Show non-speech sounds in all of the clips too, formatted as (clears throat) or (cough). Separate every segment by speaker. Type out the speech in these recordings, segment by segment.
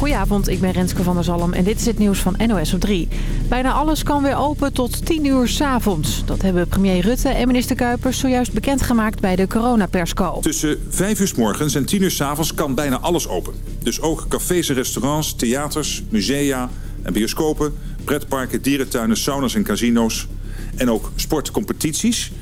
Speaker 1: Goedenavond, ik ben Renske van der Zalm en dit is het nieuws van NOS op 3. Bijna alles kan weer open tot 10 uur s'avonds. Dat hebben premier Rutte en minister Kuipers zojuist bekendgemaakt bij de coronapersco.
Speaker 2: Tussen 5 uur s morgens en 10 uur s avonds kan bijna alles open. Dus ook cafés en restaurants, theaters, musea en bioscopen... pretparken, dierentuinen, saunas en casino's... en ook sportcompetities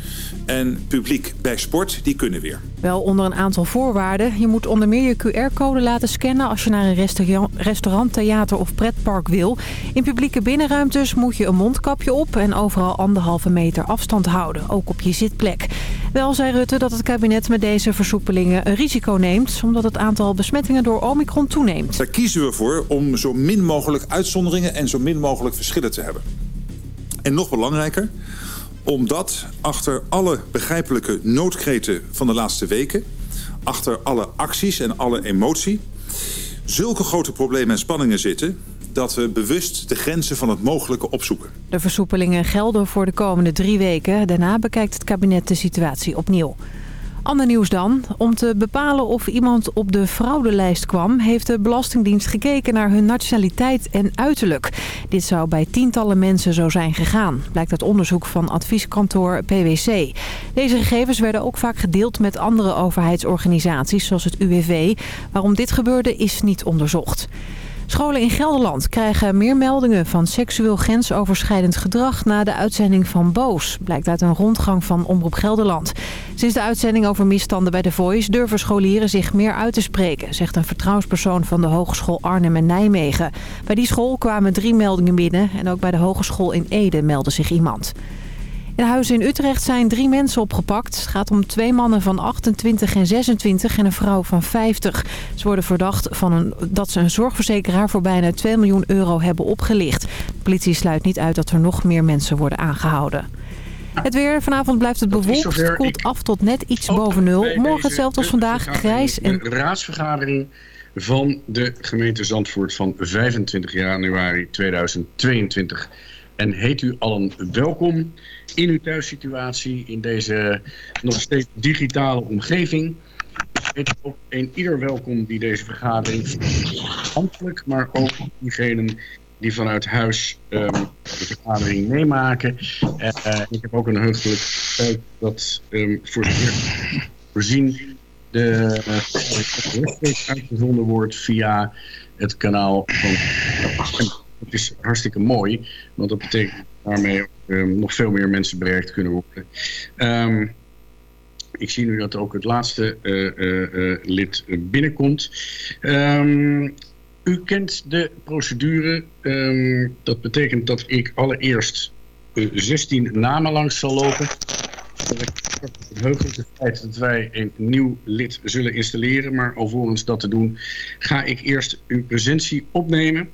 Speaker 2: en publiek bij sport, die kunnen weer.
Speaker 1: Wel onder een aantal voorwaarden. Je moet onder meer je QR-code laten scannen als je naar een restaurant, restaurant, theater of pretpark wil. In publieke binnenruimtes moet je een mondkapje op en overal anderhalve meter afstand houden, ook op je zitplek. Wel zei Rutte dat het kabinet met deze versoepelingen een risico neemt, omdat het aantal besmettingen door Omicron toeneemt.
Speaker 2: Daar kiezen we voor om zo min mogelijk uitzonderingen en zo min mogelijk verschillen te hebben. En nog belangrijker, omdat achter alle begrijpelijke noodkreten van de laatste weken... achter alle acties en alle emotie... zulke grote problemen en spanningen zitten dat we bewust de grenzen van het mogelijke opzoeken.
Speaker 1: De versoepelingen gelden voor de komende drie weken. Daarna bekijkt het kabinet de situatie opnieuw. Ander nieuws dan. Om te bepalen of iemand op de fraudelijst kwam... heeft de Belastingdienst gekeken naar hun nationaliteit en uiterlijk. Dit zou bij tientallen mensen zo zijn gegaan. Blijkt uit onderzoek van advieskantoor PwC. Deze gegevens werden ook vaak gedeeld met andere overheidsorganisaties... zoals het UWV. Waarom dit gebeurde is niet onderzocht. Scholen in Gelderland krijgen meer meldingen van seksueel grensoverschrijdend gedrag na de uitzending van Boos. Blijkt uit een rondgang van Omroep Gelderland. Sinds de uitzending over misstanden bij The Voice durven scholieren zich meer uit te spreken, zegt een vertrouwenspersoon van de Hogeschool Arnhem en Nijmegen. Bij die school kwamen drie meldingen binnen en ook bij de Hogeschool in Ede meldde zich iemand. In huis in Utrecht zijn drie mensen opgepakt. Het gaat om twee mannen van 28 en 26 en een vrouw van 50. Ze worden verdacht van een, dat ze een zorgverzekeraar voor bijna 2 miljoen euro hebben opgelicht. De politie sluit niet uit dat er nog meer mensen worden aangehouden. Het weer. Vanavond blijft het bewolkt. Het koelt af tot net iets boven nul. Morgen hetzelfde als vandaag. Grijs en...
Speaker 3: De raadsvergadering van de gemeente Zandvoort van 25 januari 2022. En heet u allen welkom in uw thuissituatie, in deze nog steeds digitale omgeving. Het ook een ieder welkom die deze vergadering handelijk, maar ook diegenen die vanuit huis um, de vergadering meemaken. Uh, ik heb ook een heugelijk dat um, voor de voorzien de uh, uitgezonden wordt via het kanaal van... Het is hartstikke mooi, want dat betekent daarmee um, nog veel meer mensen bereikt kunnen worden. Um, ik zie nu dat ook het laatste uh, uh, uh, lid binnenkomt. Um, u kent de procedure. dat betekent dat ik allereerst 16 namen langs zal lopen. Het heugelijke feit dat wij een nieuw lid zullen installeren. Maar alvorens dat te doen ga ik eerst uw presentie opnemen.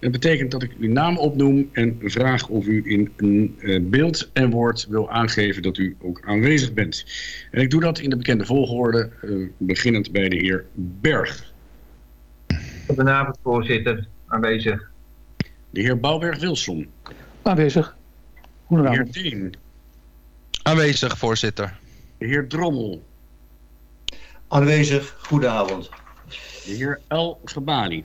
Speaker 3: Dat betekent dat ik uw naam opnoem en vraag of u in een uh, beeld en woord wil aangeven dat u ook aanwezig bent. En ik doe dat in de bekende volgorde, uh, beginnend bij de heer Berg.
Speaker 4: Goedenavond, voorzitter. Aanwezig.
Speaker 3: De heer Bouwberg-Wilson.
Speaker 5: Aanwezig.
Speaker 3: Goedenavond. De heer Deen.
Speaker 6: Aanwezig, voorzitter.
Speaker 3: De heer Drommel.
Speaker 7: Aanwezig. Goedenavond.
Speaker 3: De heer El Gabani.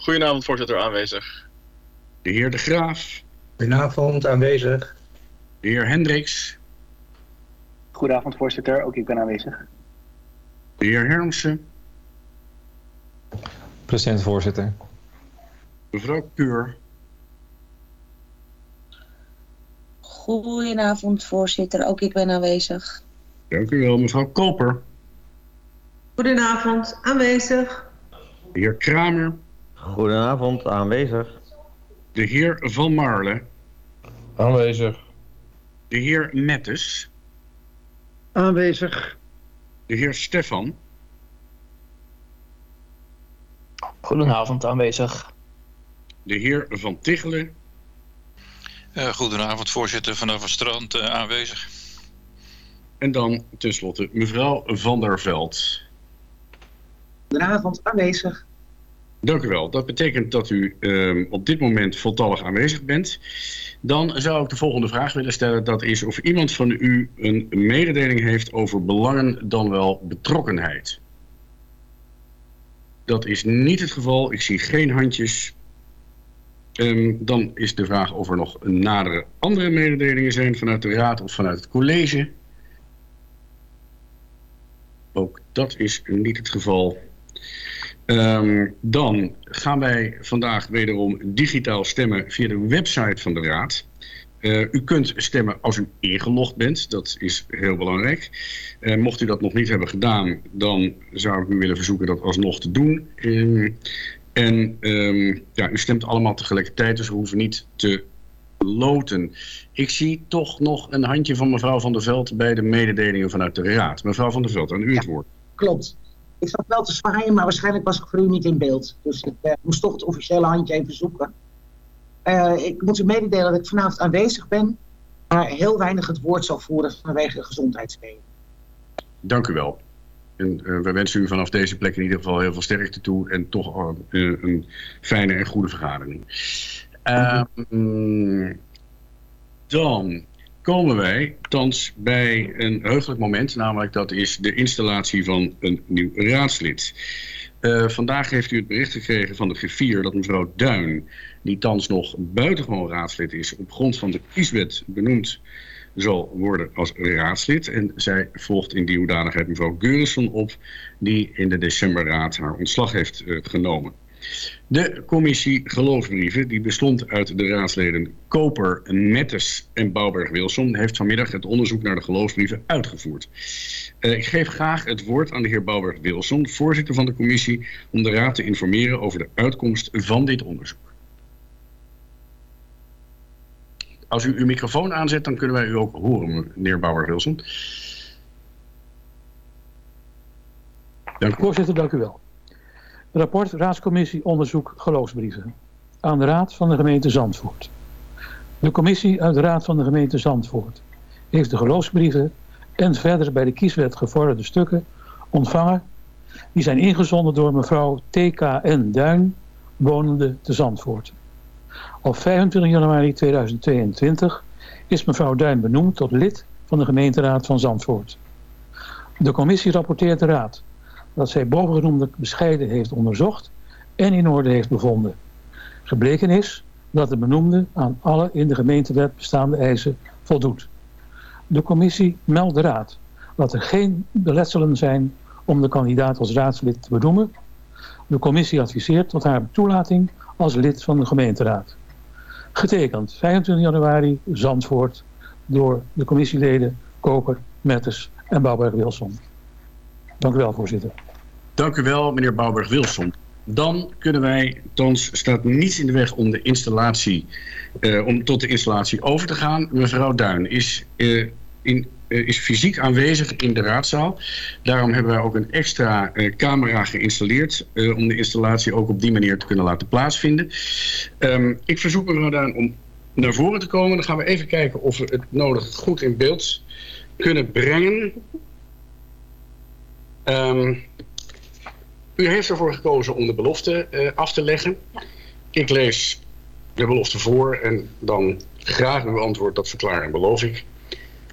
Speaker 8: Goedenavond, voorzitter, aanwezig.
Speaker 3: De heer De Graaf.
Speaker 9: Goedenavond, aanwezig.
Speaker 3: De heer Hendricks.
Speaker 10: Goedenavond, voorzitter, ook ik ben aanwezig.
Speaker 3: De heer Hermsen.
Speaker 11: Present, voorzitter.
Speaker 3: Mevrouw Keur.
Speaker 12: Goedenavond, voorzitter, ook ik ben aanwezig.
Speaker 3: Dank u wel, mevrouw Koper.
Speaker 13: Goedenavond, aanwezig.
Speaker 3: De heer Kramer.
Speaker 14: Goedenavond, aanwezig.
Speaker 3: De heer Van Marle.
Speaker 15: Aanwezig.
Speaker 3: De heer Mettes.
Speaker 16: Aanwezig.
Speaker 3: De heer Stefan.
Speaker 17: Goedenavond, aanwezig.
Speaker 3: De heer Van Tichelen.
Speaker 18: Uh, goedenavond, voorzitter vanaf het strand uh, aanwezig.
Speaker 3: En dan tenslotte mevrouw Van der Veld.
Speaker 13: Goedenavond, aanwezig.
Speaker 3: Dank u wel. Dat betekent dat u um, op dit moment voltallig aanwezig bent. Dan zou ik de volgende vraag willen stellen. Dat is of iemand van u een mededeling heeft over belangen dan wel betrokkenheid. Dat is niet het geval. Ik zie geen handjes. Ehm, dan is de vraag of er nog nadere andere mededelingen zijn vanuit de raad of vanuit het college. Ook dat is niet het geval. Ehm, dan gaan wij vandaag wederom digitaal stemmen via de website van de raad. Uh, u kunt stemmen als u ingelogd bent, dat is heel belangrijk. Uh, mocht u dat nog niet hebben gedaan, dan zou ik u willen verzoeken dat alsnog te doen. Uh, en um, ja, u stemt allemaal tegelijkertijd, dus we hoeven niet te loten. Ik zie toch nog een handje van mevrouw Van der Veld bij de mededelingen vanuit de raad. Mevrouw Van der Veld, aan u het woord.
Speaker 13: Klopt. Ik zat wel te zwaaien, maar waarschijnlijk was ik voor u niet in beeld. Dus ik uh, moest toch het officiële handje even zoeken. Uh, ik moet u mededelen dat ik vanavond aanwezig ben, maar heel weinig het woord zal voeren vanwege gezondheidsreden.
Speaker 3: Dank u wel. En uh, wij wensen u vanaf deze plek in ieder geval heel veel sterkte toe en toch een fijne en goede vergadering. Uh, dan komen wij thans bij een heugelijk moment, namelijk dat is de installatie van een nieuw raadslid. Uh, vandaag heeft u het bericht gekregen van de griffier dat mevrouw Duin, die thans nog buitengewoon raadslid is, op grond van de kieswet benoemd zal worden als raadslid. En zij volgt in die hoedanigheid mevrouw Geurenson op, die in de decemberraad haar ontslag heeft uh, genomen. De commissie geloofsbrieven, die bestond uit de raadsleden Koper, Nettes en Bouwberg-Wilson, heeft vanmiddag het onderzoek naar de geloofsbrieven uitgevoerd. Uh, ik geef graag het woord aan de heer Bouwberg-Wilson, voorzitter van de commissie, om de raad te informeren over de uitkomst van dit onderzoek. Als u uw microfoon aanzet, dan kunnen wij u ook horen, meneer
Speaker 5: u. Voorzitter, dank u wel. Rapport Raadscommissie Onderzoek Geloofsbrieven. Aan de Raad van de gemeente Zandvoort. De commissie uit de Raad van de gemeente Zandvoort heeft de geloofsbrieven en verder bij de kieswet gevorderde stukken ontvangen. Die zijn ingezonden door mevrouw T.K.N. Duin, wonende te Zandvoort. Op 25 januari 2022 is mevrouw Duin benoemd tot lid van de gemeenteraad van Zandvoort. De commissie rapporteert de raad dat zij bovengenoemde bescheiden heeft onderzocht en in orde heeft bevonden. Gebleken is dat de benoemde aan alle in de gemeentewet bestaande eisen voldoet. De commissie meldt de raad dat er geen beletselen zijn om de kandidaat als raadslid te benoemen. De commissie adviseert tot haar toelating als lid van de gemeenteraad. Getekend 25 januari Zandvoort door de commissieleden Koper, Metters en Bouwberg-Wilson. Dank u wel, voorzitter.
Speaker 3: Dank u wel, meneer Bouwberg-Wilson. Dan kunnen wij, thans staat niets in de weg om de installatie, uh, om tot de installatie over te gaan. Mevrouw Duin is, uh, in, uh, is fysiek aanwezig in de raadzaal. Daarom hebben wij ook een extra camera geïnstalleerd om de installatie ook op die manier te kunnen laten plaatsvinden. Um, ik verzoek mevrouw Duin om naar voren te komen. Dan gaan we even kijken of we het nodig goed in beeld kunnen brengen. Um, u heeft ervoor gekozen om de belofte uh, af te leggen. Ik lees de belofte voor en dan graag uw antwoord, dat verklaar en beloof ik.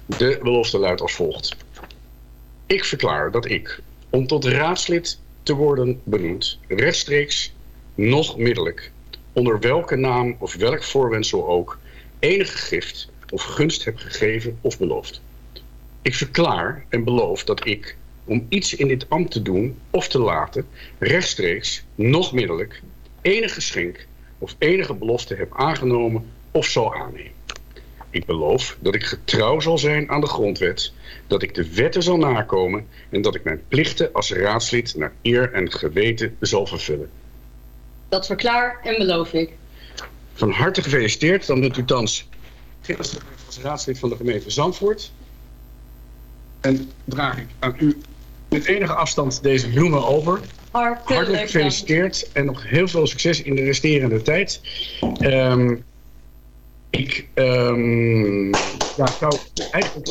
Speaker 3: De belofte luidt als volgt. Ik verklaar dat ik, om tot raadslid te worden benoemd, rechtstreeks, nog middelijk, onder welke naam of welk voorwendsel ook, enige gift of gunst heb gegeven of beloofd. Ik verklaar en beloof dat ik, om iets in dit ambt te doen of te laten, rechtstreeks, nog middelijk, enig geschenk of enige belofte heb aangenomen of zal aannemen. Ik beloof dat ik getrouw zal zijn aan de grondwet, dat ik de wetten zal nakomen en dat ik mijn plichten als raadslid naar eer en geweten zal vervullen.
Speaker 7: Dat verklaar en beloof ik.
Speaker 3: Van harte gefeliciteerd, dan bent u thans als raadslid van de gemeente Zandvoort. En draag ik aan u met enige afstand deze bloemen over.
Speaker 7: Hartelijk,
Speaker 3: gefeliciteerd en nog heel veel succes in de resterende tijd. Um, ik um, ja, zou eigenlijk...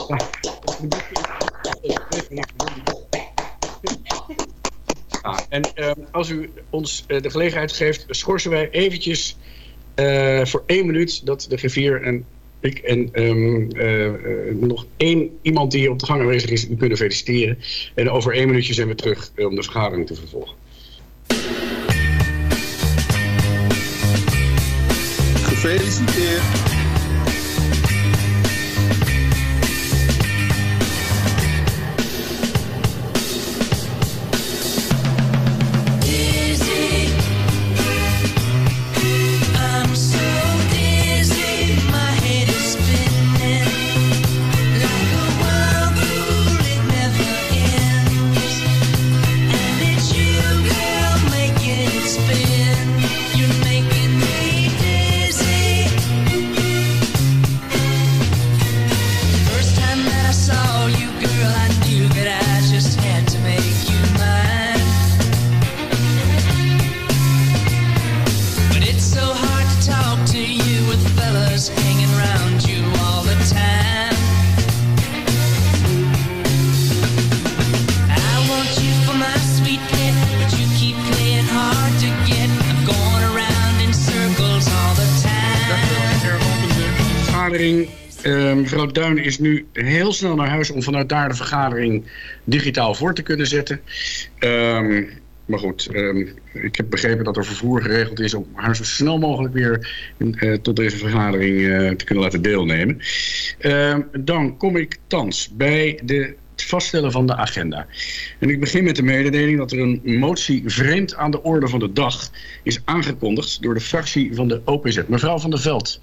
Speaker 3: Ja, en um, als u ons uh, de gelegenheid geeft, schorsen wij eventjes uh, voor één minuut dat de griffier en ik en ehm, eh, eh, nog één iemand die op de gang aanwezig is, u kunnen feliciteren. En over één minuutje zijn we terug eh, om de vergadering te vervolgen.
Speaker 11: Gefeliciteerd.
Speaker 3: Duin is nu heel snel naar huis om vanuit daar de vergadering digitaal voor te kunnen zetten. Ehm, maar goed, ehm, ik heb begrepen dat er vervoer geregeld is om haar zo snel mogelijk weer eh, tot deze vergadering eh, te kunnen laten deelnemen. Ehm, dan kom ik thans bij de het vaststellen van de agenda. En ik begin met de mededeling dat er een motie vreemd aan de orde van de dag is aangekondigd door de fractie van de OPZ. Mevrouw van der Veld,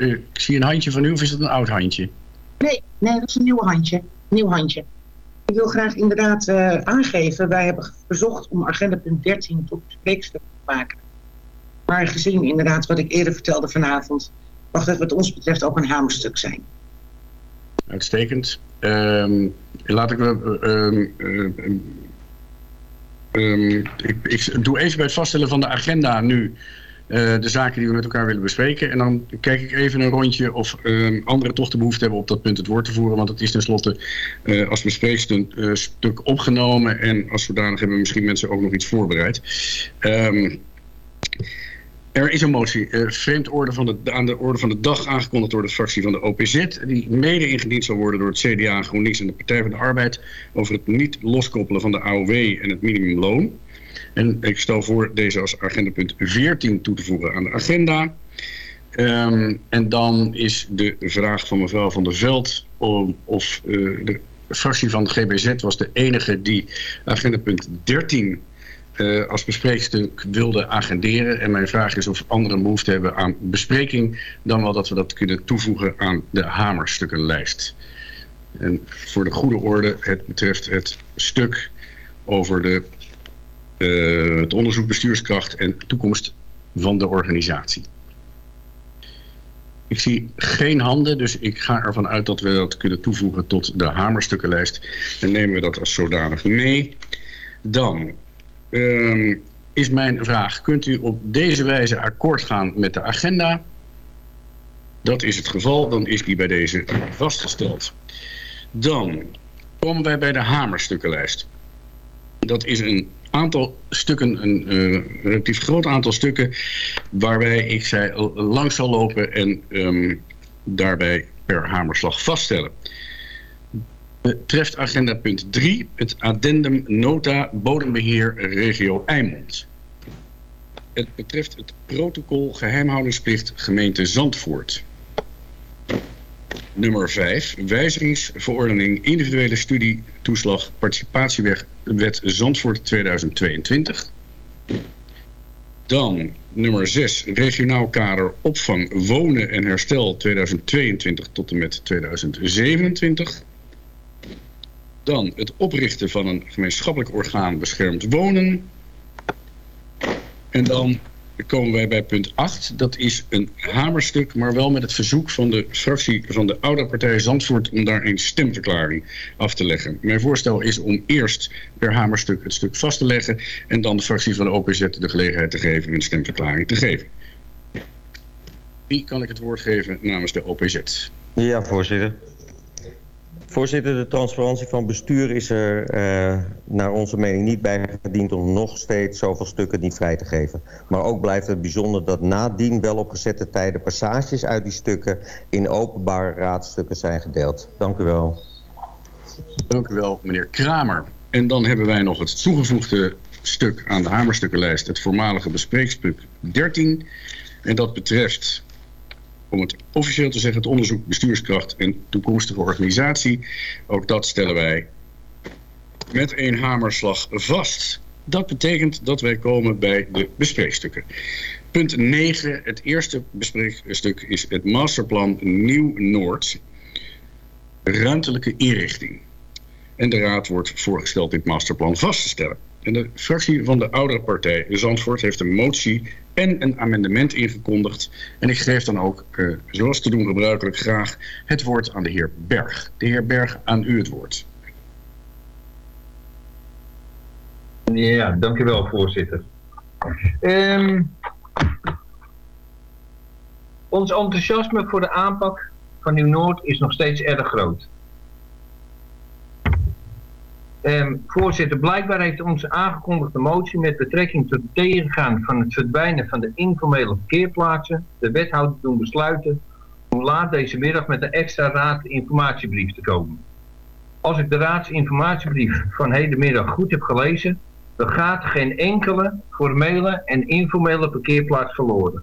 Speaker 3: ik zie een handje van u of is het een oud handje?
Speaker 13: Nee, nee, dat is een nieuw handje. Nieuw handje. Ik wil graag inderdaad eh, aangeven, wij hebben verzocht om agenda punt 13 tot spreekstuk te maken. Maar gezien inderdaad wat ik eerder vertelde vanavond, mag dat wat ons betreft ook een hamerstuk zijn.
Speaker 3: Uitstekend. Ehm, laat ik... eh, ehm, ehm, ehm, ik, ik doe even bij het vaststellen van de agenda nu eh, de zaken die we met elkaar willen bespreken. En dan kijk ik even een rondje of ehm, anderen toch de behoefte hebben op dat punt het woord te voeren. Want het is tenslotte eh, als bespreekstuk eh, opgenomen. En als zodanig hebben misschien mensen ook nog iets voorbereid. Ehm, er is een motie, eh, vreemd orde van de, aan de orde van de dag aangekondigd door de fractie van de OPZ. Die mede ingediend zal worden door het CDA, GroenLinks en de Partij van de Arbeid. Over het niet loskoppelen van de AOW en het minimumloon. En ik stel voor deze als agendapunt 14 toe te voegen aan de agenda. Ehm, en dan is de vraag van mevrouw Van der Veld om, of eh, de fractie van de GBZ was de enige die agendapunt 13 eh, als bespreekstuk wilde agenderen. En mijn vraag is of anderen behoefte hebben aan bespreking... dan wel dat we dat kunnen toevoegen aan de hamerstukkenlijst. En voor de goede orde, het betreft het stuk over de, het onderzoek bestuurskracht en toekomst van de organisatie. Ik zie geen handen, dus ik ga ervan uit dat we dat kunnen toevoegen tot de hamerstukkenlijst. En nemen we dat als zodanig mee. Dan ehm, is mijn vraag, kunt u op deze wijze akkoord gaan met de agenda? Dat is het geval, dan is die bij deze vastgesteld. Dan komen wij bij de hamerstukkenlijst. Dat is een aantal stukken, een relatief groot aantal stukken, waarbij ik zij langs zal lopen en ehm, daarbij per hamerslag vaststellen. Betreft agenda punt 3, het addendum nota bodembeheer regio Eimond. Het betreft het protocol geheimhoudingsplicht gemeente Zandvoort. Nummer 5, wijzigingsverordening individuele studietoeslag participatiewet Zandvoort 2022. Dan nummer 6, regionaal kader opvang wonen en herstel 2022 tot en met 2027. Dan het oprichten van een gemeenschappelijk orgaan beschermd wonen. En dan komen wij bij punt 8. Dat is een hamerstuk, maar wel met het verzoek van de fractie van de oude partij Zandvoort om daar een stemverklaring af te leggen. Mijn voorstel is om eerst per hamerstuk het stuk vast te leggen en dan de fractie van de OPZ de gelegenheid te geven een stemverklaring te geven. Wie kan ik het woord geven namens de OPZ?
Speaker 14: Ja, voorzitter. Voorzitter, de transparantie van bestuur is er eh, naar onze mening niet bijgediend om nog steeds zoveel stukken niet vrij te geven. Maar ook blijft het bijzonder dat nadien wel op gezette tijden passages uit die stukken in openbare raadstukken zijn gedeeld. Dank u wel.
Speaker 3: Dank u wel, meneer Kramer. En dan hebben wij nog het toegevoegde stuk aan de hamerstukkenlijst, het voormalige bespreekstuk 13. En dat betreft om het officieel te zeggen, het onderzoek bestuurskracht en toekomstige organisatie. Ook dat stellen wij met een hamerslag vast. Dat betekent dat wij komen bij de bespreekstukken. Punt 9, het eerste bespreekstuk is het masterplan Nieuw-Noord. Ruimtelijke inrichting. En de raad wordt voorgesteld dit masterplan vast te stellen. En de fractie van de oudere partij Zandvoort heeft een motie en een amendement ingekondigd. En ik geef dan ook, eh, zoals te doen gebruikelijk, graag het woord aan de heer Berg. De heer Berg, aan u het woord.
Speaker 4: Ja, dank u wel, voorzitter. Ehm, ons enthousiasme voor de aanpak van Nieuw-Noord is nog steeds erg groot. Ehm, voorzitter, blijkbaar heeft onze aangekondigde motie met betrekking tot het tegengaan van het verdwijnen van de informele parkeerplaatsen de wethouder doen besluiten om laat deze middag met een extra raadinformatiebrief te komen. Als ik de raadsinformatiebrief van hedenmiddag goed heb gelezen, dan gaat geen enkele formele en informele parkeerplaats verloren.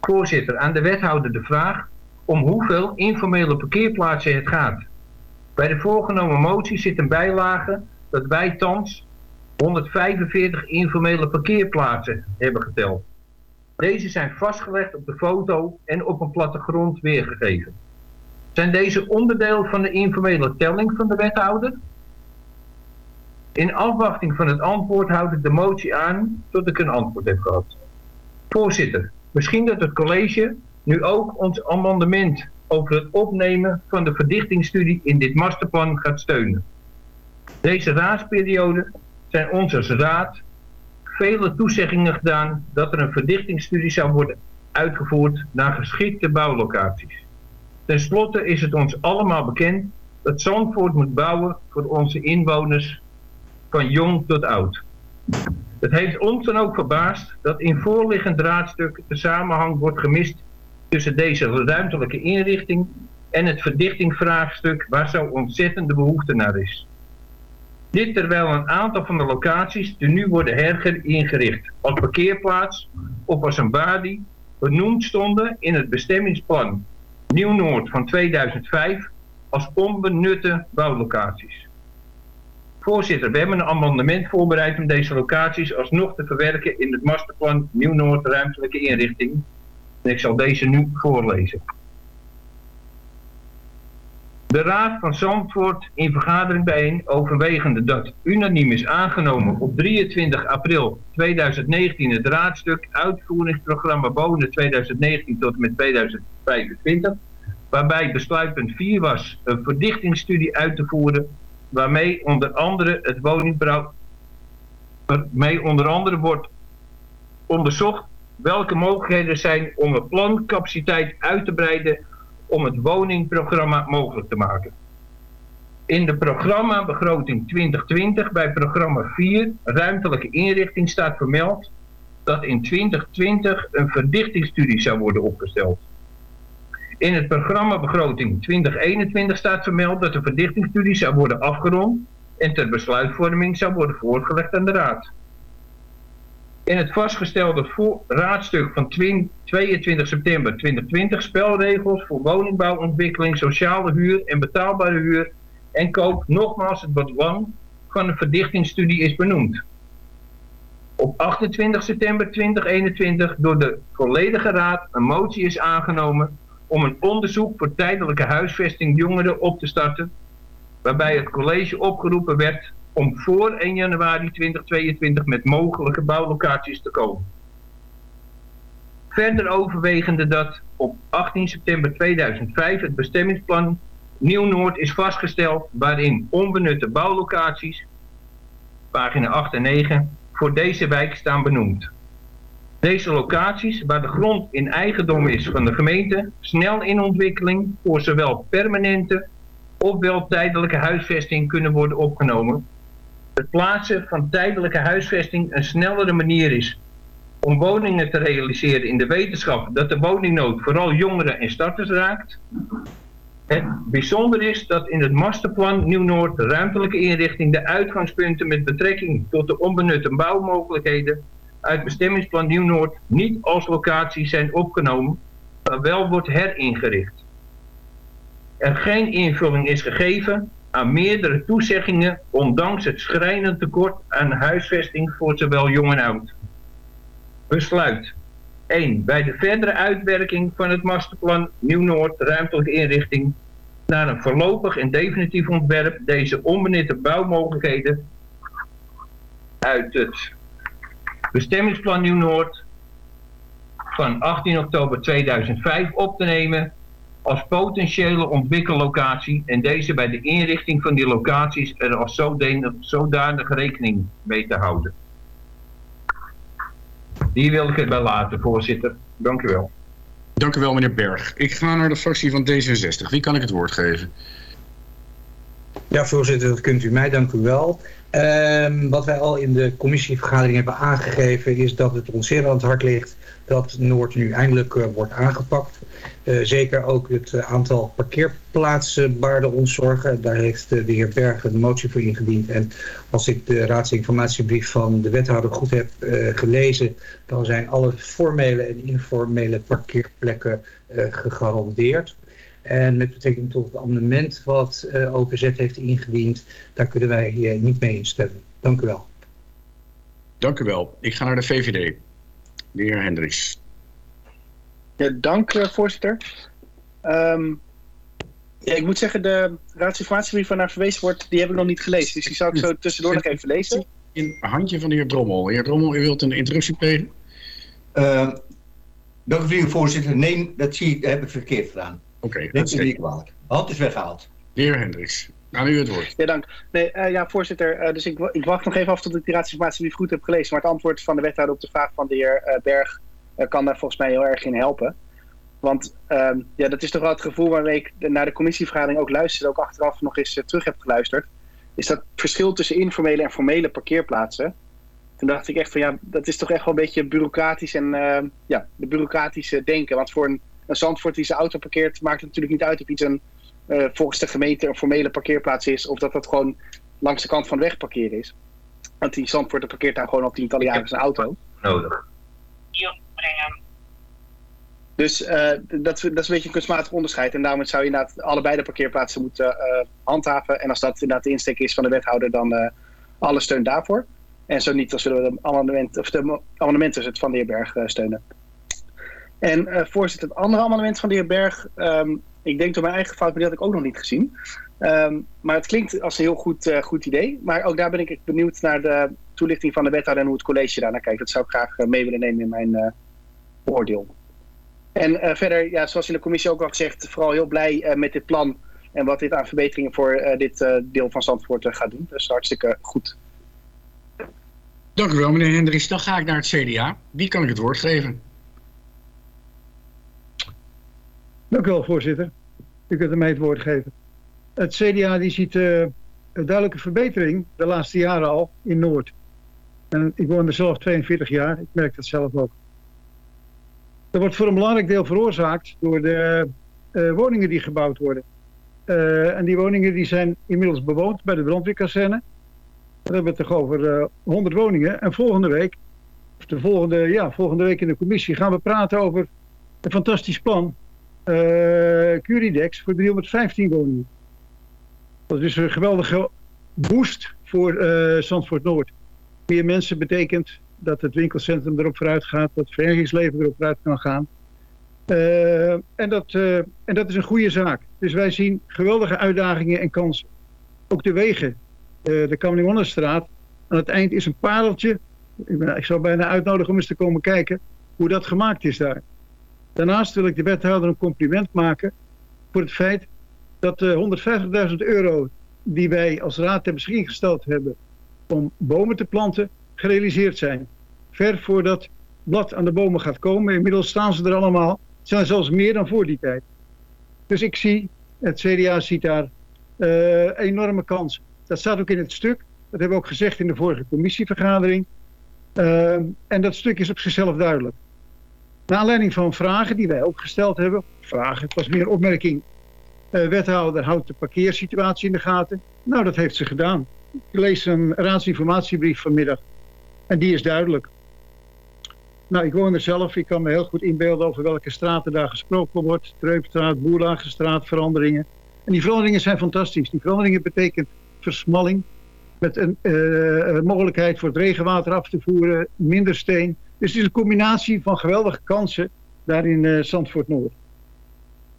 Speaker 4: Voorzitter, aan de wethouder de vraag om hoeveel informele parkeerplaatsen het gaat. Bij de voorgenomen motie zit een bijlage dat wij thans 145 informele parkeerplaatsen hebben geteld. Deze zijn vastgelegd op de foto en op een plattegrond weergegeven. Zijn deze onderdeel van de informele telling van de wethouder? In afwachting van het antwoord houd ik de motie aan tot ik een antwoord heb gehad. Voorzitter, misschien dat het college nu ook ons amendement over het opnemen van de verdichtingsstudie in dit masterplan gaat steunen. Deze raadsperiode zijn ons als raad vele toezeggingen gedaan dat er een verdichtingsstudie zou worden uitgevoerd naar geschikte bouwlocaties. Ten slotte is het ons allemaal bekend dat Zandvoort moet bouwen voor onze inwoners van jong tot oud. Het heeft ons dan ook verbaasd dat in voorliggend raadstuk de samenhang wordt gemist tussen deze ruimtelijke inrichting en het verdichtingvraagstuk waar zo ontzettende behoefte naar is. Dit terwijl een aantal van de locaties die nu worden heringericht als parkeerplaats of als een badi benoemd stonden in het bestemmingsplan Nieuw-Noord van 2005 als onbenutte bouwlocaties. Voorzitter, we hebben een amendement voorbereid om deze locaties alsnog te verwerken in het masterplan Nieuw-Noord ruimtelijke inrichting. En ik zal deze nu voorlezen. De Raad van Zandvoort in vergadering bijeen overwegende dat unaniem is aangenomen op 23 april 2019 het raadstuk uitvoeringsprogramma Wonen 2019 tot en met 2025, waarbij besluitpunt 4 was een verdichtingsstudie uit te voeren waarmee onder andere het woningbouw waarmee onder andere wordt onderzocht welke mogelijkheden zijn om het plancapaciteit uit te breiden om het woningprogramma mogelijk te maken. In de programma Begroting 2020 bij programma 4 Ruimtelijke Inrichting staat vermeld dat in 2020 een verdichtingsstudie zou worden opgesteld. In het programma Begroting 2021 staat vermeld dat de verdichtingsstudie zou worden afgerond en ter besluitvorming zou worden voorgelegd aan de Raad. In het vastgestelde raadstuk van 22 september 2020 spelregels voor woningbouwontwikkeling, sociale huur en betaalbare huur en koop nogmaals het belang van een verdichtingsstudie is benoemd. Op 28 september 2021 door de volledige raad een motie is aangenomen om een onderzoek voor tijdelijke huisvesting jongeren op te starten, waarbij het college opgeroepen werd om voor 1 januari 2022 met mogelijke bouwlocaties te komen. Verder overwegende dat op 18 september 2005 het bestemmingsplan Nieuw-Noord is vastgesteld waarin onbenutte bouwlocaties, pagina 8 en 9, voor deze wijk staan benoemd. Deze locaties, waar de grond in eigendom is van de gemeente, snel in ontwikkeling voor zowel permanente ofwel tijdelijke huisvesting kunnen worden opgenomen. Het plaatsen van tijdelijke huisvesting een snellere manier is om woningen te realiseren in de wetenschap dat de woningnood vooral jongeren en starters raakt. Het bijzonder is dat in het masterplan Nieuw-Noord ruimtelijke inrichting de uitgangspunten met betrekking tot de onbenutte bouwmogelijkheden uit bestemmingsplan Nieuw-Noord niet als locatie zijn opgenomen, wel wordt heringericht. Er geen invulling is gegeven aan meerdere toezeggingen ondanks het schrijnend tekort aan huisvesting voor zowel jong en oud. Besluit 1. Bij de verdere uitwerking van het masterplan Nieuw-Noord ruimtelijke inrichting naar een voorlopig en definitief ontwerp deze onbenutte bouwmogelijkheden uit het bestemmingsplan Nieuw-Noord van 18 oktober 2005 op te nemen als potentiële ontwikkellocatie en deze bij de inrichting van die locaties er als zodanig, zodanig rekening mee te houden. Die wil ik erbij laten, voorzitter. Dank u wel.
Speaker 3: Dank u wel, meneer Berg. Ik ga naar de fractie van D66. Wie kan ik het woord geven?
Speaker 9: Ja, voorzitter, dat kunt u mij. Dank u wel. Ehm, wat wij al in de commissievergadering hebben aangegeven is dat het ons zeer aan het hart ligt dat Noord nu eindelijk eh, wordt aangepakt. Eh, zeker ook het eh, aantal parkeerplaatsen baarde ons zorgen. Daar heeft de heer Berg een motie voor ingediend. En als ik de raadsinformatiebrief van de wethouder goed heb gelezen, dan zijn alle formele en informele parkeerplekken gegarandeerd. En met betrekking tot het amendement wat uh, OPZ heeft ingediend, daar kunnen wij hier niet mee instemmen. Dank u wel.
Speaker 3: Dank u wel. Ik ga naar de VVD. De heer Hendricks.
Speaker 10: Ja, dank uh, voorzitter. Um, ja, ik moet zeggen, de raadsinformatiebrief waar naar verwezen wordt, die heb ik nog niet gelezen. Dus die zou ik zo tussendoor nog even lezen.
Speaker 3: In handje van de heer Drommel. Heer Drommel, u wilt een interruptie plegen?
Speaker 11: Uh, dank u voorzitter. Nee, dat zie ik, heb ik verkeerd gedaan.
Speaker 3: Oké, okay,
Speaker 11: dat is niet kwalijk. Hand is weggehaald.
Speaker 3: De heer Hendricks. Nou, nu het woord.
Speaker 10: Ja, dank. Nee, uh, ja, voorzitter. Uh, dus ik, ik, wacht nog even af tot ik de raadsinformatie goed heb gelezen. Maar het antwoord van de wethouder op de vraag van de heer uh, Berg kan daar volgens mij heel erg in helpen. Want ehm, ja, dat is toch wel het gevoel waarmee ik naar de commissievergadering ook luisterde, ook achteraf nog eens terug heb geluisterd. Is dat verschil tussen informele en formele parkeerplaatsen. Toen dacht ik echt van ja, dat is toch echt wel een beetje bureaucratisch en ehm, ja, de bureaucratische denken. Want voor een, een Zandvoort die zijn auto parkeert, maakt het natuurlijk niet uit of iets een uh, volgens de gemeente een formele parkeerplaats is, of dat dat gewoon langs de kant van de weg parkeren is. Want die Zandvoort parkeert daar gewoon al tientallen jaren zijn auto.
Speaker 4: Nodig.
Speaker 10: Dus uh, dat, dat is een beetje een kunstmatig onderscheid. En daarom zou je inderdaad allebei de parkeerplaatsen moeten uh, handhaven. En als dat inderdaad de insteek is van de wethouder, dan alle steun daarvoor. En zo niet, dan zullen we de, amendement, of de amendementen het van de heer Berg steunen. En voorzitter, het andere amendement van de heer Berg, um, ik denk door mijn eigen fout, maar die had ik ook nog niet gezien. Um, maar het klinkt als een heel goed, uh, goed idee. Maar ook daar ben ik benieuwd naar de toelichting van de wethouder en hoe het college daar naar kijkt. Dat zou ik graag uh, mee willen nemen in mijn oordeel. En verder, ja, zoals in de commissie ook al gezegd, vooral heel blij met dit plan. En wat dit aan verbeteringen voor dit deel van Zandvoort gaat doen. Dus hartstikke goed.
Speaker 3: Dank u wel, meneer Hendricks. Dan ga ik naar het CDA. Wie kan ik het woord geven?
Speaker 16: Dank u wel, voorzitter. U kunt mij het woord geven. Het CDA die ziet uh, een duidelijke verbetering de laatste jaren al in Noord. En ik woon er zelf 42 jaar, ik merk dat zelf ook. Dat wordt voor een belangrijk deel veroorzaakt door de uh, woningen die gebouwd worden. Uh, en die woningen die zijn inmiddels bewoond bij de brandweerkazerne. We hebben het toch over 100 woningen. En volgende week, of de volgende, ja, volgende week in de commissie, gaan we praten over een fantastisch plan Curidex voor 315 woningen. Dat is een geweldige boost voor uh, Zandvoort Noord. Meer mensen betekent dat het winkelcentrum erop vooruit gaat, dat het verenigingsleven erop vooruit kan gaan. Uh, en, dat, uh, en dat is een goede zaak. Dus wij zien geweldige uitdagingen en kansen. Ook de wegen, de Kamlingonenstraat, aan het eind is een pareltje. Ik, ik zou bijna uitnodigen om eens te komen kijken hoe dat gemaakt is daar. Daarnaast wil ik de wethouder een compliment maken voor het feit dat de 150.000 euro die wij als raad ter beschikking gesteld hebben om bomen te planten, gerealiseerd zijn. Ver voordat blad aan de bomen gaat komen. Inmiddels staan ze er allemaal. Het zijn zelfs meer dan voor die tijd. Dus ik zie, het CDA ziet daar uh, enorme kansen. Dat staat ook in het stuk. Dat hebben we ook gezegd in de vorige commissievergadering. Uh, en dat stuk is op zichzelf duidelijk. Naar aanleiding van vragen die wij ook gesteld hebben. Vragen, het was meer een opmerking. Uh, wethouder houdt de parkeersituatie in de gaten. Nou, dat heeft ze gedaan. Ik lees een raadsinformatiebrief vanmiddag. En die is duidelijk. nou, ik woon er zelf. Ik kan me heel goed inbeelden over welke straten daar gesproken wordt. Treupstraat, Boerlagenstraat, veranderingen. En die veranderingen zijn fantastisch. Die veranderingen betekent versmalling. Met een eh, eh, mogelijkheid voor het regenwater af te voeren. Minder steen. Dus het is een combinatie van geweldige kansen daar in eh, Zandvoort Noord.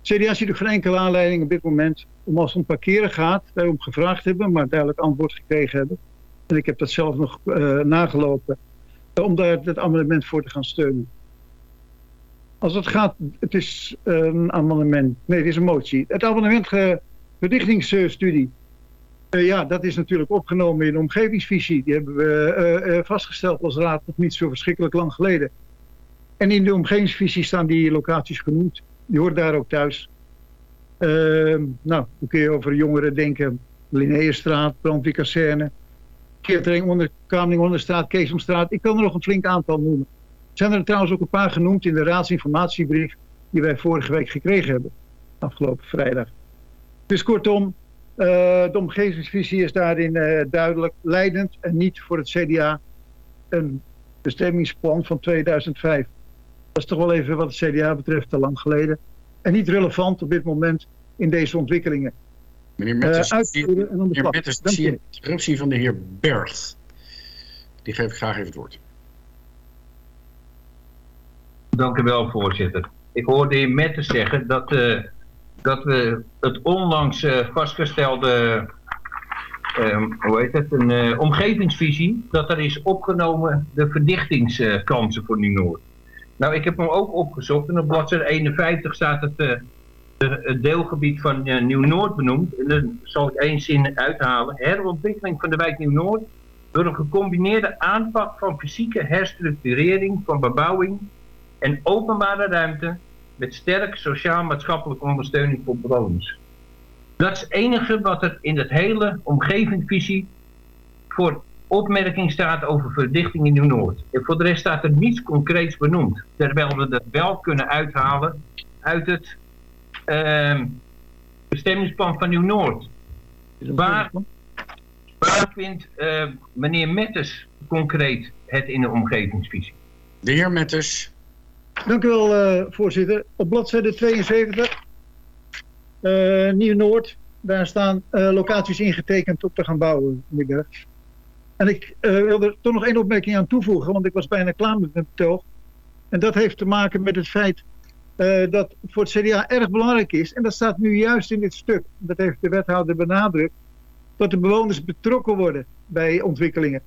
Speaker 16: CDA ziet ook geen enkele aanleiding op dit moment om als het om parkeren gaat, daarom gevraagd hebben, maar duidelijk antwoord gekregen hebben. En ik heb dat zelf nog eh, nagelopen, eh, om daar het amendement voor te gaan steunen. Als het gaat, het is een amendement, nee, het is een motie. Het amendement uh, verdichtingsstudie, uh, ja, dat is natuurlijk opgenomen in de omgevingsvisie. Die hebben we vastgesteld als raad nog niet zo verschrikkelijk lang geleden. En in de omgevingsvisie staan die locaties genoemd. Die hoort daar ook thuis. Uh, nou, hoe kun je over jongeren denken? Linnaeusstraat, brandweerkazerne, Keertering onder, Kamerling Onderstraat, Keesomstraat. Ik kan er nog een flink aantal noemen. Zijn er trouwens ook een paar genoemd in de raadsinformatiebrief die wij vorige week gekregen hebben. Afgelopen vrijdag. Dus kortom, de omgevingsvisie is daarin uh, duidelijk leidend en niet voor het CDA een bestemmingsplan van 2005. Dat is toch wel even wat het CDA betreft te lang geleden. En niet relevant op dit moment in deze ontwikkelingen.
Speaker 3: Meneer Metters,
Speaker 16: uh,
Speaker 3: meneer Metters zie je interruptie van de heer Berg. Die geef ik graag even het woord.
Speaker 4: Dank u wel, voorzitter. Ik hoorde de heer Metters zeggen dat, uh, dat we het onlangs uh, vastgestelde um, hoe heet het, een uh, omgevingsvisie, dat er is opgenomen de verdichtingskansen voor Nieuw-Noord. Nou, ik heb hem ook opgezocht en op bladzijde 51 staat het, uh, het deelgebied van Nieuw-Noord benoemd. En dan zal ik één zin uithalen. Herontwikkeling van de wijk Nieuw-Noord door een gecombineerde aanpak van fysieke herstructurering van bebouwing en openbare ruimte met sterk sociaal-maatschappelijke ondersteuning voor bewoners. Dat is het enige wat er in het hele omgevingsvisie voor opmerking staat over verdichting in Nieuw-Noord. En voor de rest staat er niets concreets benoemd. Terwijl we dat wel kunnen uithalen uit het uh, bestemmingsplan van Nieuw-Noord. Waar, waar vindt uh, meneer Metters concreet het in de omgevingsvisie?
Speaker 3: De heer Metters.
Speaker 16: Dank u wel, uh, voorzitter. Op bladzijde 72, uh, Nieuw-Noord, daar staan locaties ingetekend op te gaan bouwen. En ik wil er toch nog één opmerking aan toevoegen, want ik was bijna klaar met mijn betoog. En dat heeft te maken met het feit dat voor het CDA erg belangrijk is, en dat staat nu juist in dit stuk, dat heeft de wethouder benadrukt, dat de bewoners betrokken worden bij ontwikkelingen.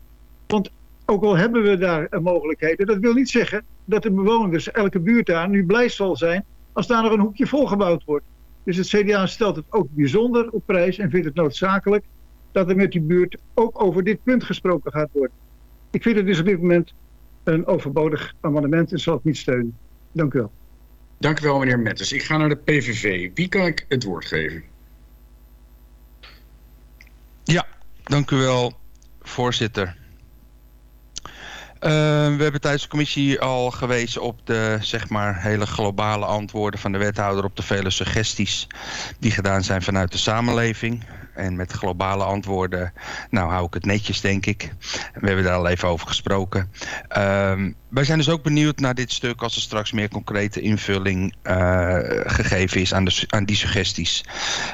Speaker 16: Want ook al hebben we daar een mogelijkheid, dat wil niet zeggen dat de bewoners, elke buurt daar, nu blij zal zijn als daar nog een hoekje volgebouwd wordt. Dus het CDA stelt het ook bijzonder op prijs en vindt het noodzakelijk dat er met die buurt ook over dit punt gesproken gaat worden. Ik vind het dus op dit moment een overbodig amendement en zal het niet steunen. Dank u wel.
Speaker 3: Dank u wel, meneer Metters. Ik ga naar de PVV. Wie kan ik het woord geven?
Speaker 6: Ja, dank u wel, voorzitter. Uh, we hebben tijdens de commissie al gewezen op de zeg maar, hele globale antwoorden van de wethouder op de vele suggesties die gedaan zijn vanuit de samenleving. En met globale antwoorden, nou hou ik het netjes denk ik. We hebben daar al even over gesproken. Um, wij zijn dus ook benieuwd naar dit stuk als er straks meer concrete invulling uh, gegeven is aan, de, aan die suggesties.